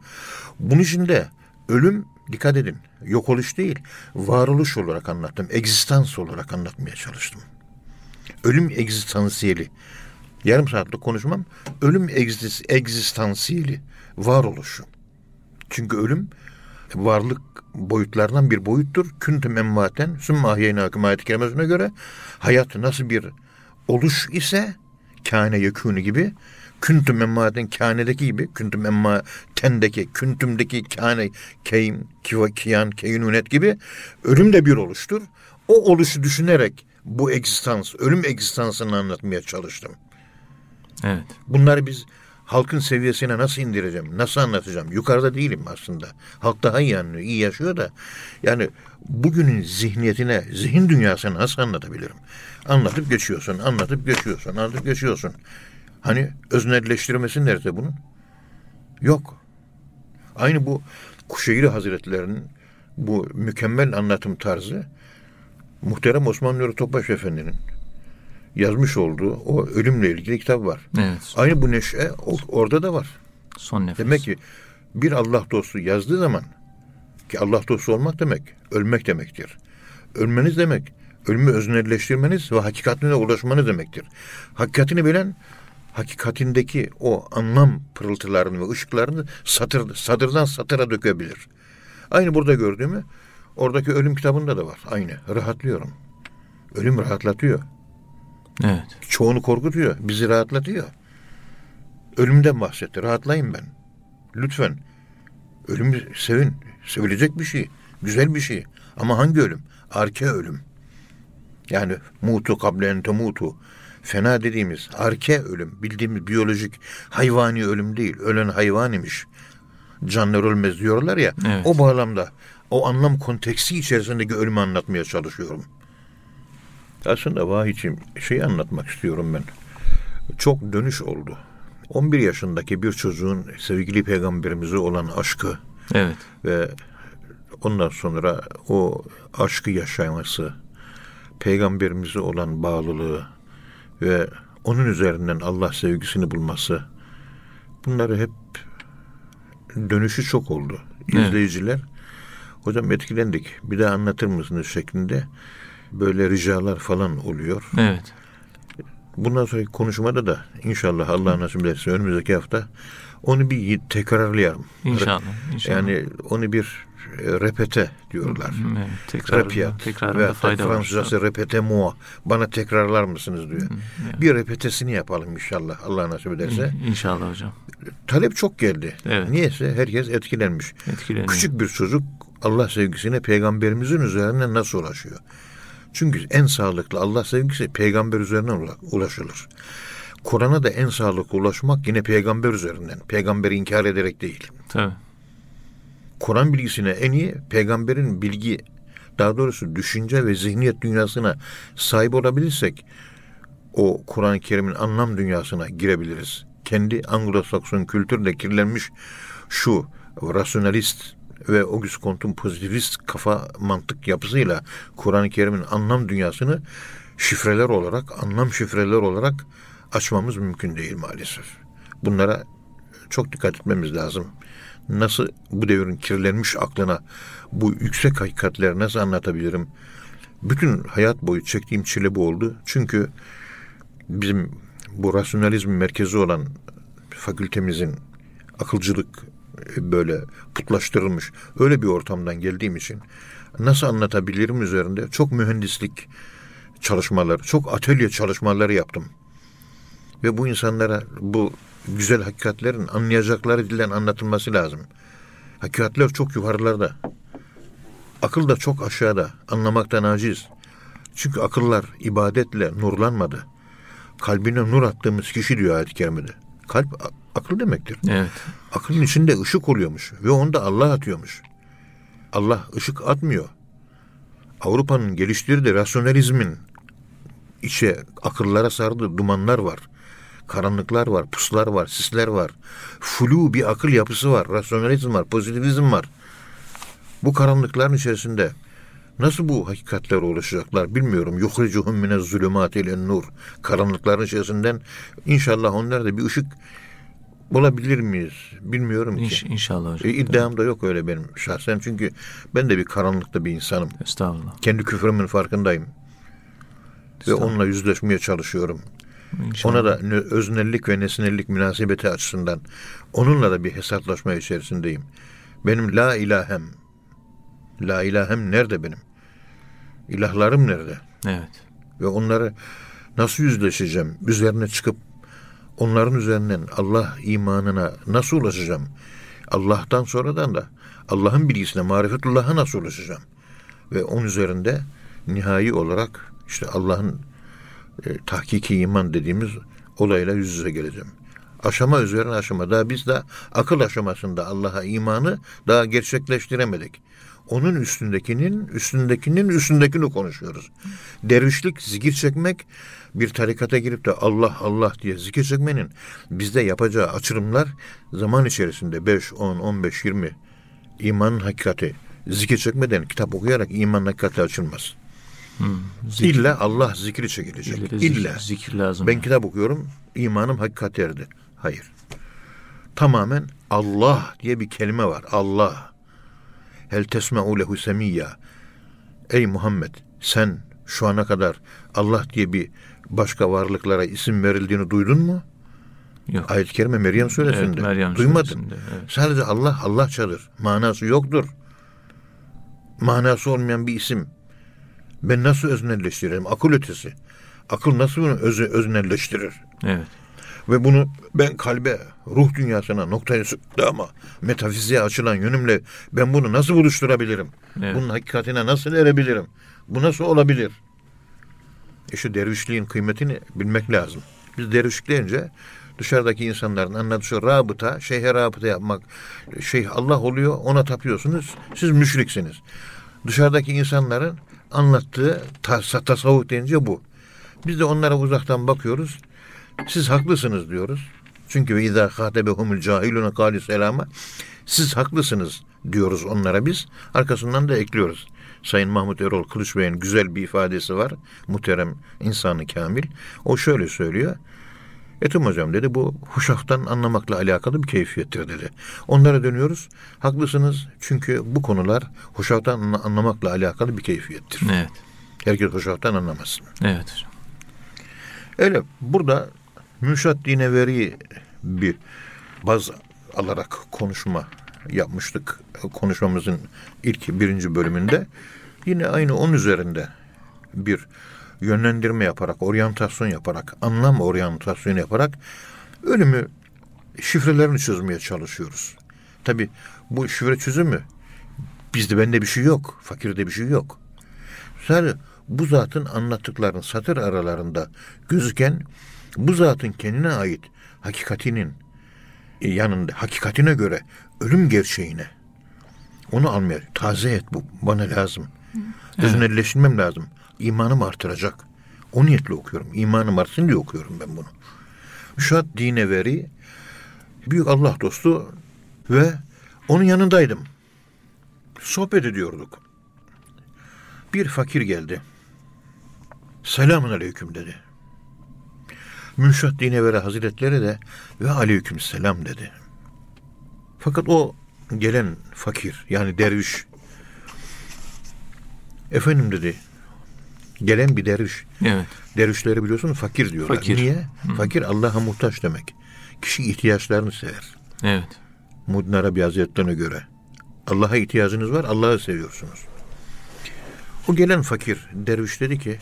Bunun için de ölüm dikkat edin yok oluş değil varoluş olarak anlattım. Egzistans olarak anlatmaya çalıştım. Ölüm egzistansiyeli. Yarım saatlik konuşmam. Ölüm egzist, egzistansiyeli. Varoluşu. Çünkü ölüm varlık boyutlardan bir boyuttur. Küntüm emmaten sümme ahyeynakum ayet-i kerimesine göre hayat nasıl bir oluş ise kâne yekûnü gibi küntüm emmaten kânedeki gibi küntüm emmatendeki küntümdeki kâne keyin kiva kiyan keynunet gibi ölüm de bir oluştur. O oluşu düşünerek bu egzistans, ölüm egzistansını anlatmaya çalıştım. Evet. Bunları biz halkın seviyesine nasıl indireceğim, nasıl anlatacağım? Yukarıda değilim aslında. Halk daha iyi anlıyor, iyi yaşıyor da. Yani bugünün zihniyetine, zihin dünyasını nasıl anlatabilirim? Anlatıp geçiyorsun, anlatıp geçiyorsun, anlatıp geçiyorsun. Hani öznelleştirmesi nerede bunun? Yok. Aynı bu Kuşeyri Hazretlerinin bu mükemmel anlatım tarzı muhterem Osman Nuri Topbaş Efendi'nin yazmış olduğu o ölümle ilgili kitap var. Evet. Aynı bu neşe orada da var. Son nefes. Demek ki bir Allah dostu yazdığı zaman ki Allah dostu olmak demek ölmek demektir. Ölmeniz demek ölümü öznelleştirmeniz ve hakikatine ulaşmanız demektir. Hakikatini bilen hakikatindeki o anlam pırıltılarını ve ışıklarını satır, satırdan satıra dökebilir. Aynı burada gördüğümü oradaki ölüm kitabında da var. Aynı. Rahatlıyorum. Ölüm rahatlatıyor. Evet. Çoğunu korkutuyor. Bizi rahatlatıyor. Ölümden bahsetti. Rahatlayın ben. Lütfen. Ölümü sevin. Sevilecek bir şey. Güzel bir şey. Ama hangi ölüm? Arke ölüm. Yani mutu kablen mutu. Fena dediğimiz arke ölüm. Bildiğimiz biyolojik hayvani ölüm değil. Ölen hayvan imiş. Canlar ölmez diyorlar ya. Evet. O bağlamda o anlam konteksi içerisindeki ölümü anlatmaya çalışıyorum. Aslında vahiyciğim şey anlatmak istiyorum ben. Çok dönüş oldu. 11 yaşındaki bir çocuğun sevgili peygamberimize olan aşkı Evet. ve ondan sonra o aşkı yaşaması, peygamberimize olan bağlılığı ve onun üzerinden Allah sevgisini bulması bunları hep dönüşü çok oldu. Evet. İzleyiciler hocam etkilendik bir daha anlatır mısınız şeklinde böyle ricalar falan oluyor. Evet. Bundan sonraki konuşmada da inşallah Allah nasip ederse önümüzdeki hafta onu bir tekrarlayalım. İnşallah. inşallah. Yani onu bir e, repete diyorlar. Evet, tekrarında, Repiyat. tekrarında Veya fayda. Fransızcası repete moi. Bana tekrarlar mısınız diyor. yani. Bir repetesini yapalım inşallah Allah nasip ederse. İnşallah hocam. Talep çok geldi. Evet. Niyeyse herkes etkilenmiş. Etkileniyor. Küçük bir çocuk Allah sevgisine peygamberimizin üzerine nasıl ulaşıyor? Çünkü en sağlıklı Allah sevgisi peygamber üzerinden ula- ulaşılır. Kur'an'a da en sağlıklı ulaşmak yine peygamber üzerinden. Peygamberi inkar ederek değil. Tabii. Kur'an bilgisine en iyi peygamberin bilgi daha doğrusu düşünce ve zihniyet dünyasına sahip olabilirsek o Kur'an-ı Kerim'in anlam dünyasına girebiliriz. Kendi Anglo-Sakson kültürle kirlenmiş şu rasyonalist ve Auguste Comte'un pozitivist kafa mantık yapısıyla Kur'an-ı Kerim'in anlam dünyasını şifreler olarak, anlam şifreler olarak açmamız mümkün değil maalesef. Bunlara çok dikkat etmemiz lazım. Nasıl bu devrin kirlenmiş aklına bu yüksek hakikatleri nasıl anlatabilirim? Bütün hayat boyu çektiğim çile bu oldu. Çünkü bizim bu rasyonalizm merkezi olan fakültemizin akılcılık e, böyle putlaştırılmış öyle bir ortamdan geldiğim için nasıl anlatabilirim üzerinde çok mühendislik çalışmaları, çok atölye çalışmaları yaptım. Ve bu insanlara bu güzel hakikatlerin anlayacakları dilden anlatılması lazım. Hakikatler çok yukarılarda. Akıl da çok aşağıda. Anlamaktan aciz. Çünkü akıllar ibadetle nurlanmadı. Kalbine nur attığımız kişi diyor ayet-i kerimede. Kalp akıl demektir. Evet. Akılın içinde ışık oluyormuş ve onu da Allah atıyormuş. Allah ışık atmıyor. Avrupa'nın geliştirdiği rasyonalizmin içe akıllara sardığı dumanlar var. Karanlıklar var, puslar var, sisler var. Flu bir akıl yapısı var, rasyonalizm var, pozitivizm var. Bu karanlıkların içerisinde nasıl bu hakikatlere ulaşacaklar bilmiyorum. Yuhricuhum mine zulümati ile nur. Karanlıkların içerisinden inşallah onlar da bir ışık bulabilir miyiz? Bilmiyorum ki. İnş, inşallah hocam. E, iddiam da yok öyle benim şahsen. Çünkü ben de bir karanlıkta bir insanım. Estağfurullah. Kendi küfrümün farkındayım. Ve onunla yüzleşmeye çalışıyorum. İnşallah. Ona da öznellik ve nesnellik münasebeti açısından onunla da bir hesaplaşma içerisindeyim. Benim la ilahem, la ilahem nerede benim? İlahlarım nerede? Evet. Ve onları nasıl yüzleşeceğim? Üzerine çıkıp onların üzerinden Allah imanına nasıl ulaşacağım? Allah'tan sonradan da Allah'ın bilgisine, marifetullah'a nasıl ulaşacağım? Ve onun üzerinde nihai olarak işte Allah'ın e, tahkiki iman dediğimiz olayla yüz yüze geleceğim. Aşama üzerine aşama. Daha biz de akıl aşamasında Allah'a imanı daha gerçekleştiremedik. Onun üstündekinin, üstündekinin üstündekini konuşuyoruz. Dervişlik, zikir çekmek, bir tarikata girip de Allah Allah diye zikir çekmenin bizde yapacağı açılımlar zaman içerisinde 5, 10, 15, 20 imanın hakikati zikir çekmeden kitap okuyarak imanın hakikati açılmaz. Zikir, İlla Allah zikri çekilecek. ille zikir, İlla. zikir lazım. Ben kitap okuyorum, imanım hakikat erdi. Hayır. Tamamen Allah diye bir kelime var. Allah. Hel tesme'u lehu semiyya. Ey Muhammed sen şu ana kadar Allah diye bir başka varlıklara isim verildiğini duydun mu? Yok. Ayet-i Kerime Meryem suresinde. Evet, Meryem Duymadın. suresinde, evet. Sadece Allah Allahçadır. Manası yoktur. Manası olmayan bir isim. Ben nasıl öznelleştiririm? Akıl ötesi. Akıl nasıl bunu öz, öznelleştirir? Evet. Ve bunu ben kalbe, ruh dünyasına noktayı sıktı ama metafiziğe açılan yönümle ben bunu nasıl buluşturabilirim? Evet. Bunun hakikatine nasıl erebilirim? Bu nasıl olabilir? E şu dervişliğin kıymetini bilmek lazım. Biz dervişlik deyince dışarıdaki insanların anladığı şu rabıta, şeyhe rabıta yapmak. Şeyh Allah oluyor, ona tapıyorsunuz. Siz müşriksiniz. Dışarıdaki insanların anlattığı tas- tasavvuf deyince bu. Biz de onlara uzaktan bakıyoruz. Siz haklısınız diyoruz. Çünkü ve izâ khâtebehumul cahilûne kâli selâma. Siz haklısınız diyoruz onlara biz. Arkasından da ekliyoruz. Sayın Mahmut Erol Kılıç Bey'in güzel bir ifadesi var. Muhterem insanı kamil. O şöyle söylüyor. Etim hocam dedi bu huşaftan anlamakla alakalı bir keyfiyettir dedi. Onlara dönüyoruz. Haklısınız çünkü bu konular huşaftan anla- anlamakla alakalı bir keyfiyettir. Evet. Herkes huşaftan anlamaz. Evet hocam. Öyle burada Müşat Dineveri bir baz alarak konuşma yapmıştık. Konuşmamızın ilk birinci bölümünde. Yine aynı onun üzerinde bir yönlendirme yaparak, oryantasyon yaparak, anlam oryantasyonu yaparak ölümü şifrelerini çözmeye çalışıyoruz. Tabi bu şifre çözümü bizde bende bir şey yok, fakirde bir şey yok. Sadece bu zatın anlattıklarının satır aralarında gözüken bu zatın kendine ait hakikatinin yanında hakikatine göre ölüm gerçeğine onu almaya taze et bu bana lazım. Öznelleştirmem lazım. İmanım artıracak. O niyetle okuyorum. İmanım artsın diye okuyorum ben bunu. Müşad Dineveri büyük Allah dostu ve onun yanındaydım. Sohbet ediyorduk. Bir fakir geldi. Selamun aleyküm dedi. Münşat Dineveri Hazretleri de ve aleyküm selam dedi. Fakat o gelen fakir yani derviş efendim dedi gelen bir derviş. Evet. Dervişleri biliyorsun fakir diyorlar. Fakir. Niye? Fakir Allah'a muhtaç demek. Kişi ihtiyaçlarını sever. Evet. Muddin Arabi Hazretlerine göre. Allah'a ihtiyacınız var, Allah'ı seviyorsunuz. O gelen fakir derviş dedi ki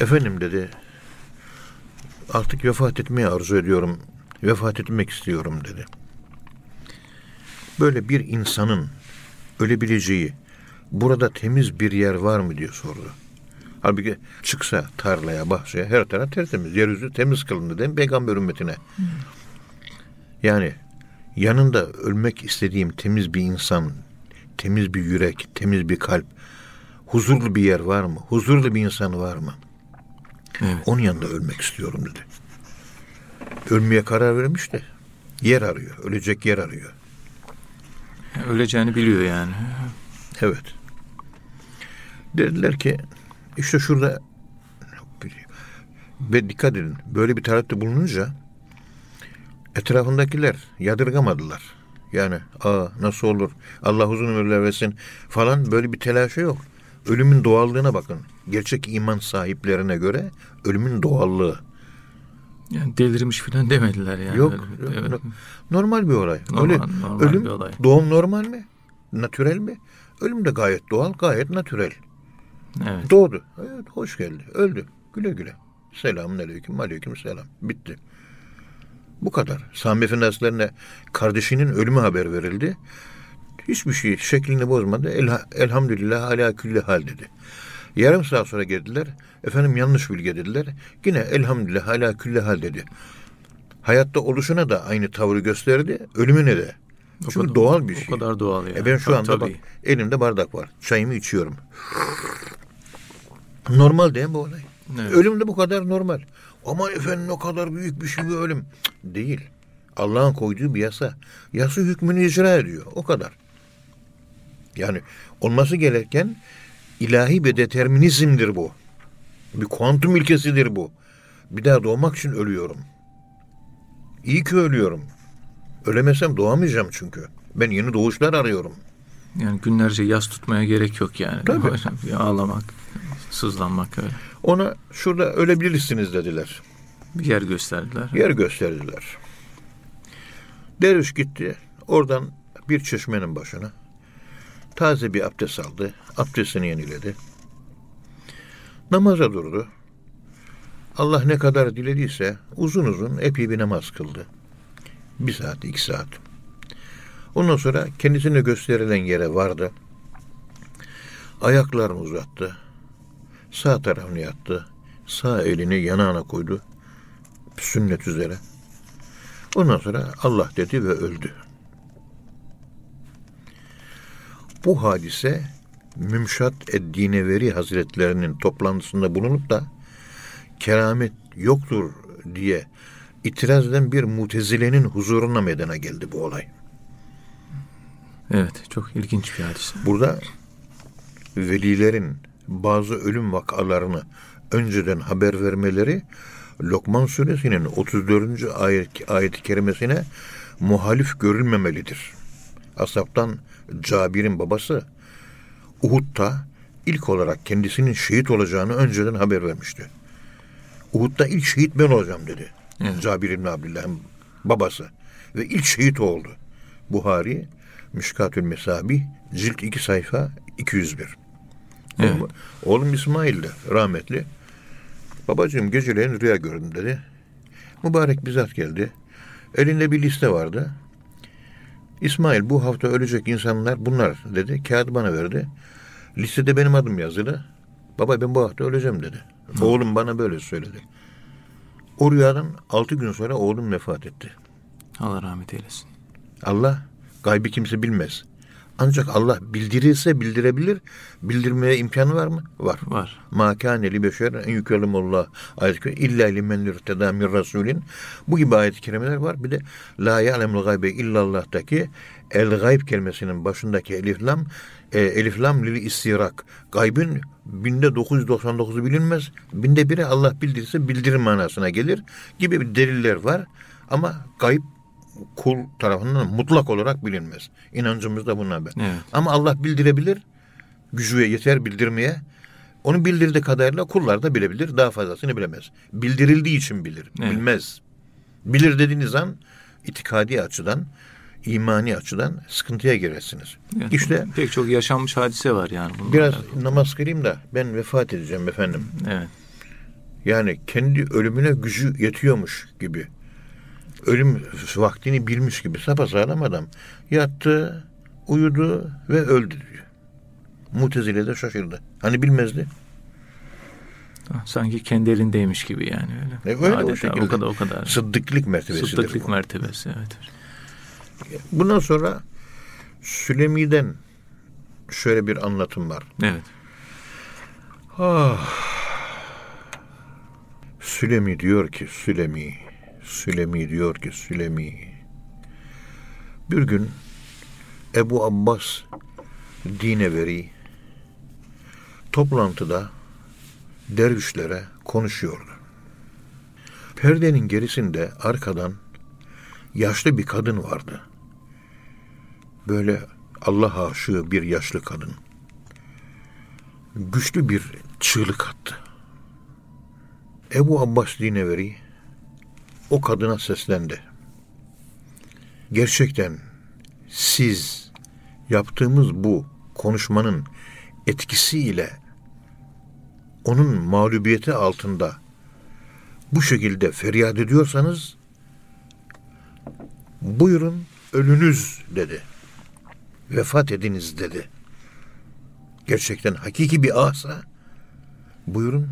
efendim dedi artık vefat etmeye arzu ediyorum. Vefat etmek istiyorum dedi. Böyle bir insanın ölebileceği burada temiz bir yer var mı diye sordu. Halbuki çıksa tarlaya, bahçeye her taraf tertemiz. Yeryüzü temiz kılındı değil mi? Peygamber ümmetine. Yani yanında ölmek istediğim temiz bir insan, temiz bir yürek, temiz bir kalp, huzurlu bir yer var mı? Huzurlu bir insan var mı? Evet. Onun yanında ölmek istiyorum dedi. Ölmeye karar vermiş de yer arıyor, ölecek yer arıyor. Öleceğini biliyor yani. Evet. Dediler ki işte şurada ve dikkat edin böyle bir talepte bulununca etrafındakiler yadırgamadılar. Yani aa nasıl olur Allah uzun ömürler versin falan böyle bir telaşı yok. Ölümün doğallığına bakın. Gerçek iman sahiplerine göre ölümün doğallığı. Yani delirmiş falan demediler yani. Yok. Öyle- evet. no- Normal bir olay. Normal- Öyle, normal ölüm, bir olay. doğum normal mi? Natürel mi? Ölüm de gayet doğal, gayet natürel. Evet. Doğdu. Evet, hoş geldi. Öldü. Güle güle. Selamun aleyküm, aleyküm selam. Bitti. Bu kadar. Sami Efendi kardeşinin ölümü haber verildi. Hiçbir şey şeklini bozmadı. Elha, elhamdülillah ala külli hal dedi. Yarım saat sonra geldiler. Efendim yanlış bilgi dediler. Yine elhamdülillah ala külli hal dedi. Hayatta oluşuna da aynı tavrı gösterdi. Ölümüne de. O Çünkü kadar- doğal bir şey. O kadar doğal yani. E ben şu Tabii, anda tabii. bak elimde bardak var. Çayımı içiyorum. Normal değil mi bu olay? Evet. Ölüm de bu kadar normal. Ama efendim o kadar büyük bir şey bir ölüm. Değil. Allah'ın koyduğu bir yasa. Yasa hükmünü icra ediyor. O kadar. Yani olması gereken ilahi bir determinizmdir bu. Bir kuantum ilkesidir bu. Bir daha doğmak için ölüyorum. İyi ki ölüyorum. Ölemesem doğamayacağım çünkü. Ben yeni doğuşlar arıyorum. Yani günlerce yas tutmaya gerek yok yani. Tabii. *laughs* Ağlamak, sızlanmak öyle. Ona şurada ölebilirsiniz dediler. Bir yer gösterdiler. Yer gösterdiler. Derviş gitti. Oradan bir çeşmenin başına. Taze bir abdest aldı. Abdestini yeniledi. Namaza durdu. Allah ne kadar dilediyse uzun uzun epey bir namaz kıldı. Bir saat, iki saat. Ondan sonra kendisine gösterilen yere vardı. Ayaklarını uzattı. Sağ tarafını yattı. Sağ elini yanağına koydu. Sünnet üzere. Ondan sonra Allah dedi ve öldü. Bu hadise Mümşat Eddineveri Hazretlerinin toplantısında bulunup da keramet yoktur diye itiraz eden bir mutezilenin huzuruna meydana geldi bu olay. Evet, çok ilginç bir hadise. Burada velilerin bazı ölüm vakalarını önceden haber vermeleri Lokman suresinin 34. ayet, ayet-i kerimesine muhalif görülmemelidir. Asaptan Cabir'in babası Uhud'da ilk olarak kendisinin şehit olacağını önceden haber vermişti. Uhud'da ilk şehit ben olacağım dedi. Evet. Cabir İbni Abdullah'ın babası. Ve ilk şehit oldu. Buhari, Mişkatül Mesabi, cilt 2 sayfa 201. Evet. Oğlum, oğlum İsmail de rahmetli. Babacığım geceleyin rüya gördüm dedi. Mübarek bir zat geldi. Elinde bir liste vardı. İsmail bu hafta ölecek insanlar bunlar dedi. Kağıdı bana verdi. Listede benim adım yazılı. Baba ben bu hafta öleceğim dedi. Oğlum bana böyle söyledi. O rüyadan altı gün sonra oğlum vefat etti. Allah rahmet eylesin. Allah gaybi kimse bilmez. Ancak Allah bildirirse bildirebilir. Bildirmeye imkanı var mı? Var. Var. Ma kâne li beşer en yükellimullah ayet illa limen yurteda min rasulin. Bu gibi ayet-i kerimeler var. Bir de la ya'lemul gaybe illallah'taki el gayb kelimesinin başındaki elif lam e, elif lam lil istirak. Gaybın binde 999'u bilinmez. Binde biri Allah bildirirse bildirim manasına gelir gibi bir deliller var. Ama gayb kul tarafından mutlak olarak bilinmez. İnancımız da buna ben. Evet. Ama Allah bildirebilir. Gücü yeter bildirmeye. Onu bildirdiği kadarıyla kullar da bilebilir. Daha fazlasını bilemez. Bildirildiği için bilir. Evet. Bilmez. Bilir dediğiniz an itikadi açıdan, imani açıdan sıkıntıya girersiniz. Evet. İşte pek çok yaşanmış hadise var yani. biraz alakalı. namaz kılayım da ben vefat edeceğim efendim. Evet. Yani kendi ölümüne gücü yetiyormuş gibi. Ölüm vaktini bilmiş gibi sapasağlam adam. Yattı, uyudu ve öldü diyor. Mutezile de şaşırdı. Hani bilmezdi. Sanki kendi elindeymiş gibi yani öyle. E, öyle o Adeta şekilde. o kadar o kadar. Sıddıklık mertebesidir Sıddıklık bu. mertebesi evet. Bundan sonra Sülemi'den şöyle bir anlatım var. Evet. Sülemi diyor ki Sülemi, Sülemi diyor ki Sülemi. Bir gün Ebu Abbas dineveri toplantıda dervişlere konuşuyordu. Perdenin gerisinde arkadan yaşlı bir kadın vardı. Böyle Allah aşığı bir yaşlı kadın. Güçlü bir çığlık attı. Ebu Abbas Dineveri o kadına seslendi. Gerçekten siz yaptığımız bu konuşmanın etkisiyle onun mağlubiyeti altında bu şekilde feryat ediyorsanız buyurun ölünüz dedi. Vefat ediniz dedi. Gerçekten hakiki bir ahsa buyurun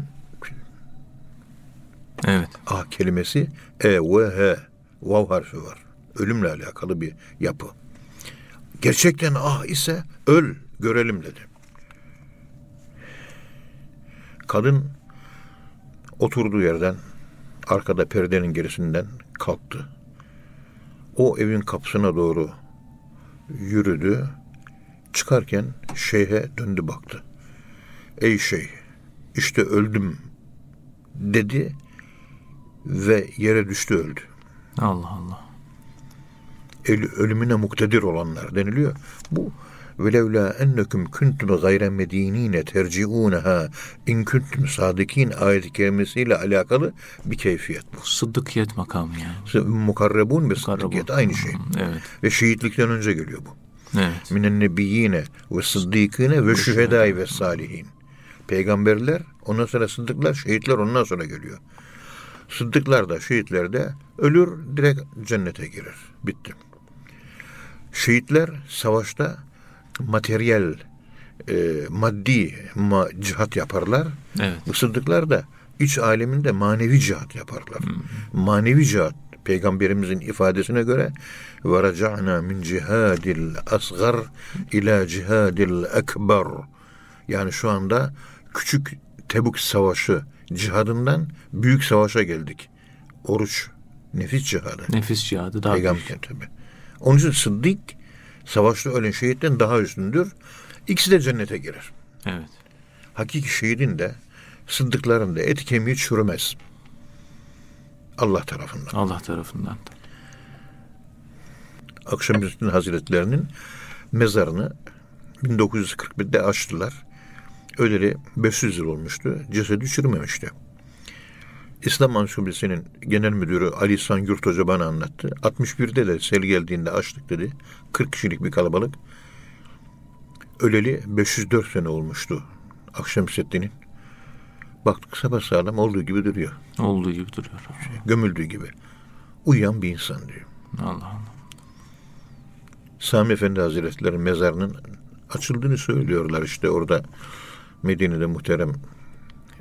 Evet. Ah kelimesi e ve he vav harfi var. Ölümle alakalı bir yapı. Gerçekten ah ise öl görelim dedi. Kadın oturduğu yerden arkada perdenin gerisinden kalktı. O evin kapısına doğru yürüdü. Çıkarken şeyhe döndü baktı. Ey şeyh işte öldüm dedi ve yere düştü öldü. Allah Allah. El, ölümüne muktedir olanlar deniliyor. Bu velevla ennekum kuntum gayre medinine terciunaha in kuntum sadikin ayet-i kerimesiyle alakalı bir keyfiyet bu. Sıddıkiyet makamı yani. Mukarrebun ve sıddıkiyet aynı şey. Evet. Ve şehitlikten önce geliyor bu. Evet. Minen nebiyyine ve sıddikine ve şühedai ve salihin. Peygamberler, ondan sonra sıddıklar, şehitler ondan sonra geliyor. Sıddıklar da şehitler de ölür direkt cennete girer. Bitti. Şehitler savaşta materyal, e, maddi ma- cihat yaparlar. Evet. Sıddıklar da iç aleminde manevi cihat yaparlar. Manevi cihat peygamberimizin ifadesine göre ve raca'na min cihadil asgar ila cihadil ekber. Yani şu anda küçük Tebuk savaşı cihadından büyük savaşa geldik. Oruç, nefis cihadı. Nefis cihadı daha Peygamber büyük. tabi. Onun için Sıddık savaşta ölen şehitten daha üstündür. İkisi de cennete girer. Evet. Hakiki şehidin de sıddıkların da eti kemiği çürümez. Allah tarafından. Allah tarafından. Akşemseddin Hazretlerinin mezarını 1941'de açtılar. Öleli 500 yıl olmuştu. Cesedi çürümemişti. İslam Ansiklopedisi'nin genel müdürü Ali İhsan Yurt Hoca bana anlattı. 61'de de sel geldiğinde açtık dedi. 40 kişilik bir kalabalık. Öleli 504 sene olmuştu Akşemseddin'in. Baktık sapasağlam olduğu gibi duruyor. Olduğu gibi duruyor. Gömüldüğü gibi. Uyuyan bir insan diyor. Allah Allah. Sami Efendi Hazretleri'nin mezarının açıldığını söylüyorlar. İşte orada Medine'de muhterem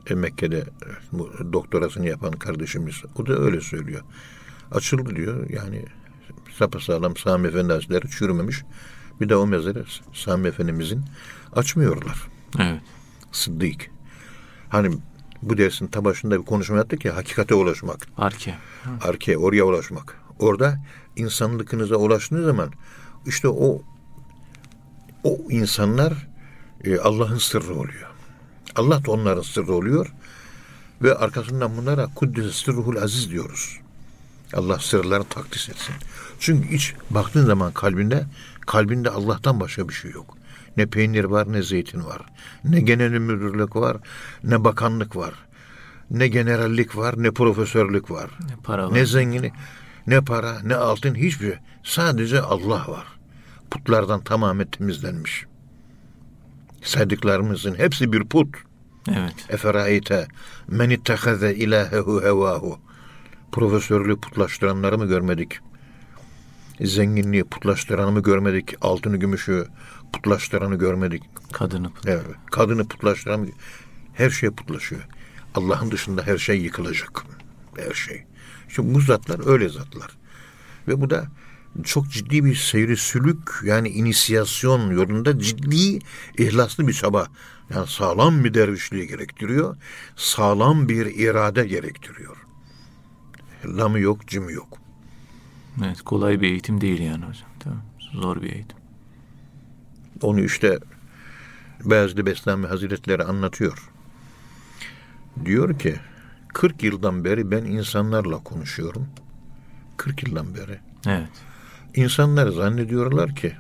e, Mekke'de e, doktorasını yapan kardeşimiz. O da öyle söylüyor. Açıldı diyor. Yani sapasağlam Sami Efendi Hazretleri çürümemiş. Bir de o mezarı Sami Efendimizin açmıyorlar. Evet. Sıddık. Hani bu dersin ta başında bir konuşma yaptık ya hakikate ulaşmak. Arke. Arke oraya ulaşmak. Orada insanlıkınıza ulaştığınız zaman işte o o insanlar e, Allah'ın sırrı oluyor. Allah da onların sırrı oluyor. Ve arkasından bunlara Kuddüs Sırruhul Aziz diyoruz. Allah sırlarını takdis etsin. Çünkü iç baktığın zaman kalbinde kalbinde Allah'tan başka bir şey yok. Ne peynir var ne zeytin var. Ne genel müdürlük var ne bakanlık var. Ne generallik var ne profesörlük var. Ne para var. Ne zengini ne para ne altın hiçbir şey. Sadece Allah var. Putlardan tamamen temizlenmiş. Saydıklarımızın hepsi bir put. Evet. Eferaite men ittehaze ilahehu hevahu. Profesörlüğü putlaştıranları mı görmedik? Zenginliği putlaştıranı mı görmedik? Altını gümüşü putlaştıranı görmedik. Kadını. Evet. Kadını putlaştıran her şey putlaşıyor. Allah'ın dışında her şey yıkılacak. Her şey. Şimdi bu zatlar öyle zatlar. Ve bu da çok ciddi bir seyri sülük yani inisiyasyon yolunda ciddi ihlaslı bir çaba. Yani sağlam bir dervişliği gerektiriyor. Sağlam bir irade gerektiriyor. Lamı yok, cimi yok. Evet. Kolay bir eğitim değil yani hocam. Tamam. Zor bir eğitim. Onu işte Beyazlı Beslami Hazretleri anlatıyor. Diyor ki 40 yıldan beri ben insanlarla konuşuyorum. 40 yıldan beri. Evet. İnsanlar zannediyorlar ki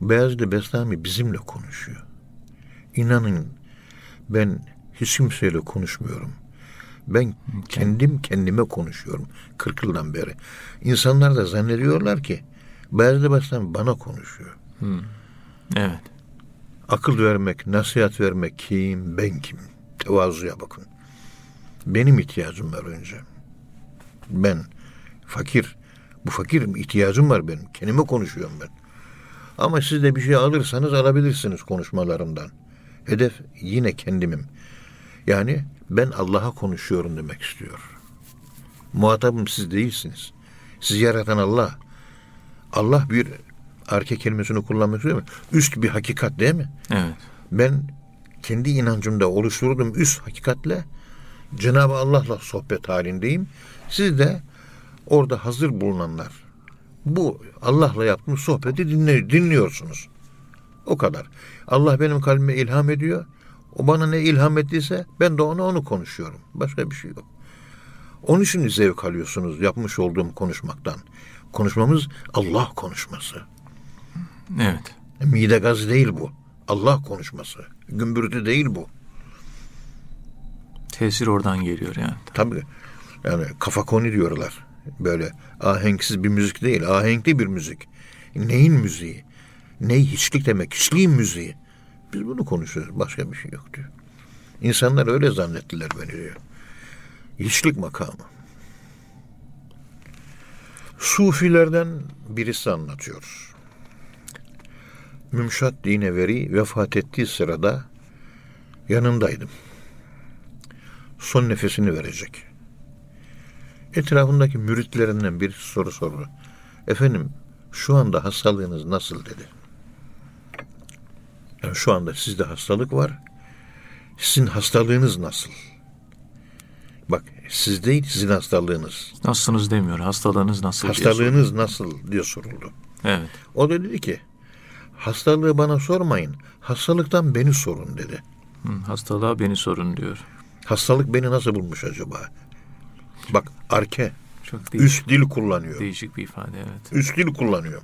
Beyazlı Beslami bizimle konuşuyor. İnanın ben hiç kimseyle konuşmuyorum. Ben kendim kendime konuşuyorum 40 yıldan beri. İnsanlar da zannediyorlar ki Beyazlı Beslami bana konuşuyor. Evet. Akıl vermek, nasihat vermek kim, ben kim? Tevazuya bakın. Benim ihtiyacım var önce. Ben fakir. Bu fakirim, ihtiyacım var benim. Kendime konuşuyorum ben. Ama siz de bir şey alırsanız alabilirsiniz konuşmalarımdan. Hedef yine kendimim. Yani ben Allah'a konuşuyorum demek istiyor. Muhatabım siz değilsiniz. Sizi yaratan Allah. Allah bir arke kelimesini kullanmak istiyor mu? Üst bir hakikat değil mi? Evet. Ben kendi inancımda oluşturduğum üst hakikatle Cenab-ı Allah'la sohbet halindeyim. Siz de orada hazır bulunanlar bu Allah'la yaptığım sohbeti dinle, dinliyorsunuz. O kadar. Allah benim kalbime ilham ediyor. O bana ne ilham ettiyse ben de ona onu konuşuyorum. Başka bir şey yok. Onun için zevk alıyorsunuz yapmış olduğum konuşmaktan. Konuşmamız Allah konuşması. Evet. Mide gazı değil bu. Allah konuşması. Gümbürtü değil bu. Tesir oradan geliyor yani. Tabii. Yani kafa koni diyorlar. Böyle ahenksiz bir müzik değil. Ahenkli bir müzik. Neyin müziği? Ney hiçlik demek. Hiçliğin müziği. Biz bunu konuşuyoruz. Başka bir şey yok diyor. İnsanlar öyle zannettiler beni diyor. Hiçlik makamı. Sufilerden birisi anlatıyor. Mümşat Dineveri vefat ettiği sırada yanındaydım. Son nefesini verecek. Etrafındaki müritlerinden bir soru sordu. Efendim şu anda hastalığınız nasıl dedi. Yani şu anda sizde hastalık var. Sizin hastalığınız nasıl? Bak siz değil sizin hastalığınız. Nasılsınız demiyor. Hastalığınız nasıl? diye Hastalığınız nasıl diye soruldu. Evet. O da dedi ki hastalığı bana sormayın. Hastalıktan beni sorun dedi. Hı, hastalığa beni sorun diyor. Hastalık beni nasıl bulmuş acaba? Bak arke Çok değişik, üst dil kullanıyor. değişik bir ifade evet. Üst dil kullanıyor.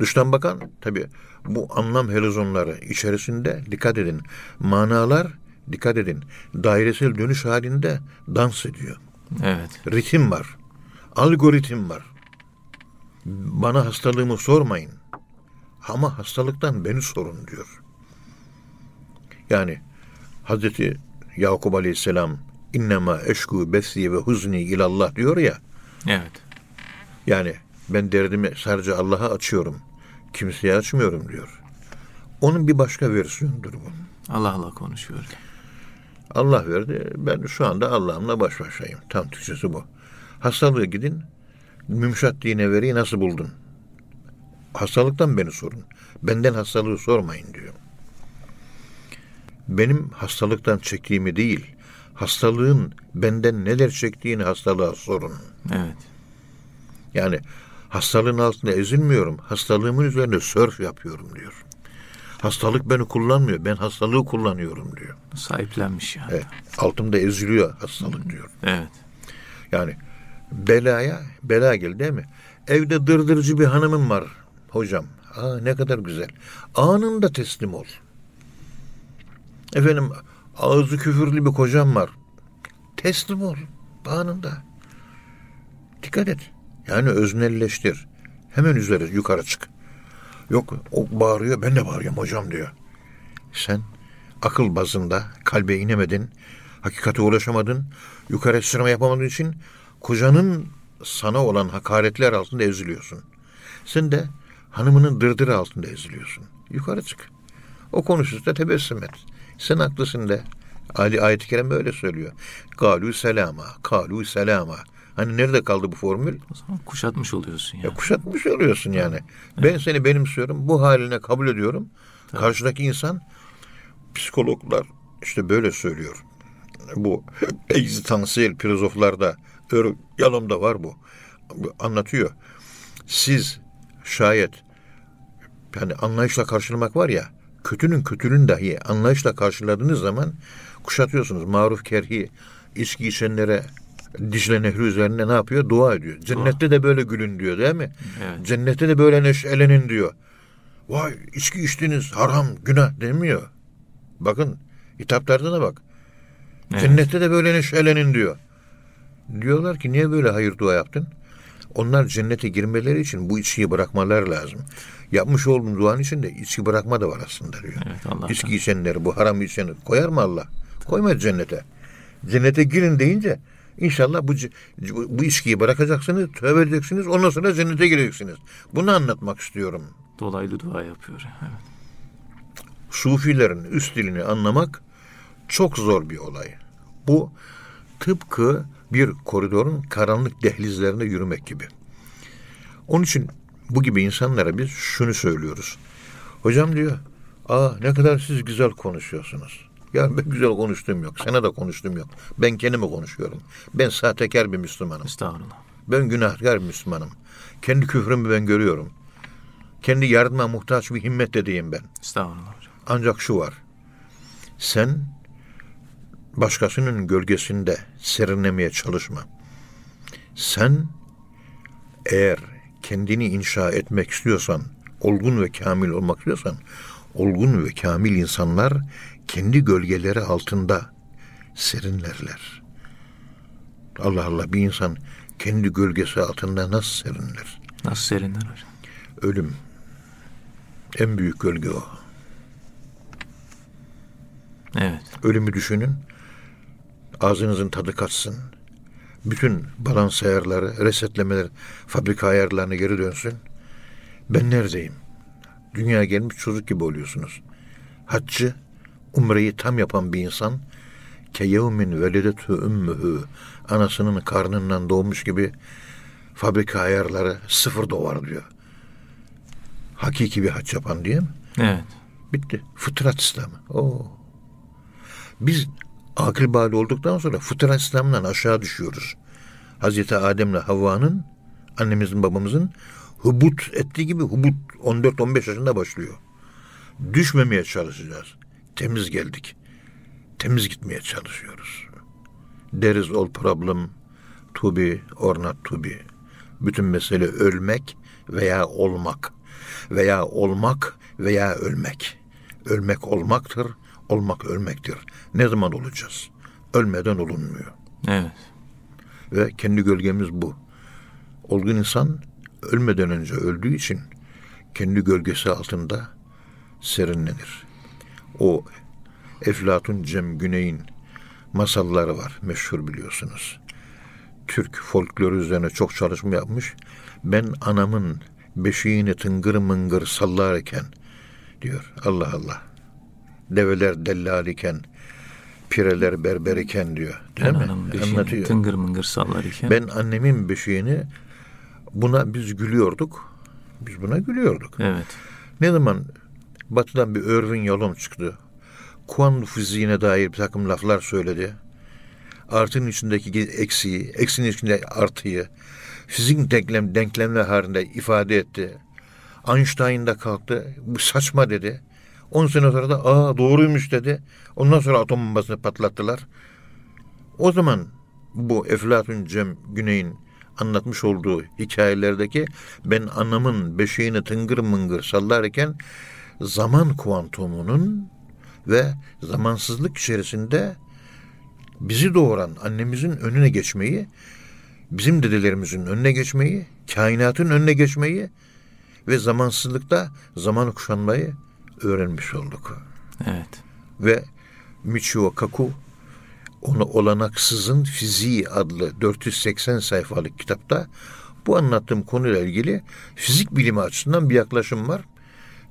Dıştan bakan tabi bu anlam helizonları içerisinde dikkat edin. Manalar dikkat edin dairesel dönüş halinde dans ediyor. Evet. Ritim var. Algoritim var. Bana hastalığımı sormayın. Ama hastalıktan beni sorun diyor. Yani Hazreti Yakup Aleyhisselam innema eşku besi ve huzni ilallah diyor ya. Evet. Yani ben derdimi sadece Allah'a açıyorum. Kimseye açmıyorum diyor. Onun bir başka versiyonudur bu. Allah Allah konuşuyor. Allah verdi. Ben şu anda Allah'ımla baş başayım. Tam Türkçesi bu. Hastalığı gidin. Mümşat dine veriyi nasıl buldun? Hastalıktan beni sorun. Benden hastalığı sormayın diyor. Benim hastalıktan çektiğimi değil, hastalığın benden neler çektiğini hastalığa sorun. Evet. Yani hastalığın altında ezilmiyorum. Hastalığımın üzerinde sörf yapıyorum diyor. Hastalık beni kullanmıyor. Ben hastalığı kullanıyorum diyor. Sahiplenmiş yani. Evet. Altımda eziliyor hastalık diyor. Evet. Yani belaya bela geldi değil mi? Evde dırdırcı bir hanımım var hocam. Aa ne kadar güzel. Anında teslim ol. Efendim ağzı küfürlü bir kocam var. Teslim ol. Anında. Dikkat et. Yani öznelleştir. Hemen üzeri yukarı çık. Yok o bağırıyor ben de bağırıyorum hocam diyor. Sen akıl bazında kalbe inemedin. Hakikate ulaşamadın. Yukarı sırma yapamadığın için kocanın sana olan hakaretler altında eziliyorsun. Sen de hanımının dırdırı altında eziliyorsun. Yukarı çık. O konuşursa tebessüm et. Sen haklısın de. Ali ayet-i kerime öyle söylüyor. Galu selama, kalu selama. Hani nerede kaldı bu formül? O zaman kuşatmış oluyorsun yani. Ya kuşatmış oluyorsun yani. Ben seni benimsiyorum. Bu haline kabul ediyorum. Karşıdaki insan psikologlar işte böyle söylüyor. Bu *laughs* egzistansiyel filozoflarda yanımda var bu. Anlatıyor. Siz şayet yani anlayışla karşılamak var ya kötünün kötülüğünü dahi anlayışla karşıladığınız zaman kuşatıyorsunuz. Maruf kerhi içki içenlere Dicle Nehri üzerinde ne yapıyor? Dua ediyor. Cennette de böyle gülün diyor değil mi? Evet. Cennette de böyle neşelenin diyor. Vay içki içtiniz haram günah demiyor. Bakın hitaplarda da bak. Evet. Cennette de böyle neşelenin diyor. Diyorlar ki niye böyle hayır dua yaptın? Onlar cennete girmeleri için bu içkiyi bırakmaları lazım. Yapmış olduğun duanın içinde içki bırakma da var aslında diyor. Evet, Allah'tan. İçki içenleri, bu haram içeni koyar mı Allah? Koymaz cennete. Cennete girin deyince inşallah bu bu içkiyi bırakacaksınız, tövbe edeceksiniz, ondan sonra cennete gireceksiniz. Bunu anlatmak istiyorum. Dolaylı dua yapıyor. Evet. Sufilerin üst dilini anlamak çok zor bir olay. Bu tıpkı bir koridorun karanlık dehlizlerinde yürümek gibi. Onun için bu gibi insanlara biz şunu söylüyoruz. Hocam diyor, aa ne kadar siz güzel konuşuyorsunuz. Ya ben güzel konuştuğum yok, sana da konuştuğum yok. Ben kendime konuşuyorum. Ben sahtekar bir Müslümanım. Estağfurullah. Ben günahkar bir Müslümanım. Kendi küfrümü ben görüyorum. Kendi yardıma muhtaç bir himmet dedeyim ben. Estağfurullah hocam. Ancak şu var. Sen başkasının gölgesinde serinlemeye çalışma. Sen eğer kendini inşa etmek istiyorsan, olgun ve kamil olmak istiyorsan, olgun ve kamil insanlar kendi gölgeleri altında serinlerler. Allah Allah bir insan kendi gölgesi altında nasıl serinler? Nasıl serinler hocam? Ölüm. En büyük gölge o. Evet. Ölümü düşünün. Ağzınızın tadı kaçsın. Bütün balans ayarları, resetlemeler, fabrika ayarlarına geri dönsün. Ben neredeyim? Dünya gelmiş çocuk gibi oluyorsunuz. Haccı, umreyi tam yapan bir insan ke yevmin veledetü ümmühü anasının karnından doğmuş gibi fabrika ayarları sıfır doğar diyor. Hakiki bir hac yapan diye mi? Evet. Bitti. Fıtrat İslamı. Oo. Biz akıl bali olduktan sonra fıtrat İslam'dan aşağı düşüyoruz. Hazreti Adem'le Havva'nın annemizin babamızın hubut ettiği gibi hubut 14-15 yaşında başlıyor. Düşmemeye çalışacağız. Temiz geldik. Temiz gitmeye çalışıyoruz. There is all problem to be or not to be. Bütün mesele ölmek veya olmak. Veya olmak veya ölmek. Ölmek olmaktır, olmak ölmektir. Ne zaman olacağız? Ölmeden olunmuyor. Evet. Ve kendi gölgemiz bu. Olgun insan ölmeden önce öldüğü için kendi gölgesi altında serinlenir. O Eflatun Cem Güney'in masalları var meşhur biliyorsunuz. Türk folkloru üzerine çok çalışma yapmış. Ben anamın beşiğini tıngır mıngır sallarken diyor. Allah Allah. Develer dellal iken, pireler berber iken diyor. Değil Ben mi? Anlatıyor. tıngır mıngır sallar iken. Ben annemin beşiğini buna biz gülüyorduk. Biz buna gülüyorduk. Evet. Ne zaman batıdan bir Irving Yalom çıktı. Kuantum fiziğine dair bir takım laflar söyledi. Artının içindeki eksiği, eksinin içinde artıyı, fizik denklem, denklemler halinde ifade etti. Einstein da kalktı. Bu saçma dedi. 10 sene sonra da aa doğruymuş dedi. Ondan sonra atom bombasını patlattılar. O zaman bu Eflatun Cem Güney'in anlatmış olduğu hikayelerdeki ben anamın beşiğini tıngır mıngır sallarken zaman kuantumunun ve zamansızlık içerisinde bizi doğuran annemizin önüne geçmeyi, bizim dedelerimizin önüne geçmeyi, kainatın önüne geçmeyi ve zamansızlıkta zaman kuşanmayı öğrenmiş olduk. Evet. Ve Michio Kaku onu olanaksızın fiziği adlı 480 sayfalık kitapta bu anlattığım konuyla ilgili fizik bilimi açısından bir yaklaşım var.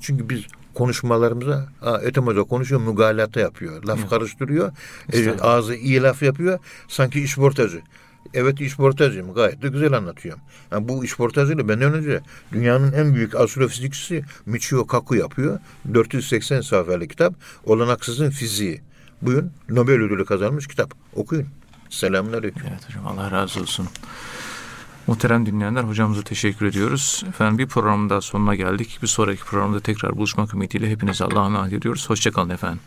Çünkü biz konuşmalarımıza Ethem Hoca konuşuyor mügalata yapıyor. Laf karıştırıyor. E, ağzı iyi laf yapıyor. Sanki işportacı. Evet işportacıyım. Gayet de güzel anlatıyorum. Yani bu işportacıyla benden önce dünyanın en büyük astrofizikçisi Michio Kaku yapıyor. 480 sayfalık kitap. Olanaksızın fiziği. Bugün Nobel ödülü kazanmış kitap. Okuyun. Selamünaleyküm. Evet hocam Allah razı olsun. Muhterem dinleyenler hocamıza teşekkür ediyoruz. Efendim bir programın daha sonuna geldik. Bir sonraki programda tekrar buluşmak ümidiyle hepinize Allah'a emanet ediyoruz. Hoşçakalın efendim.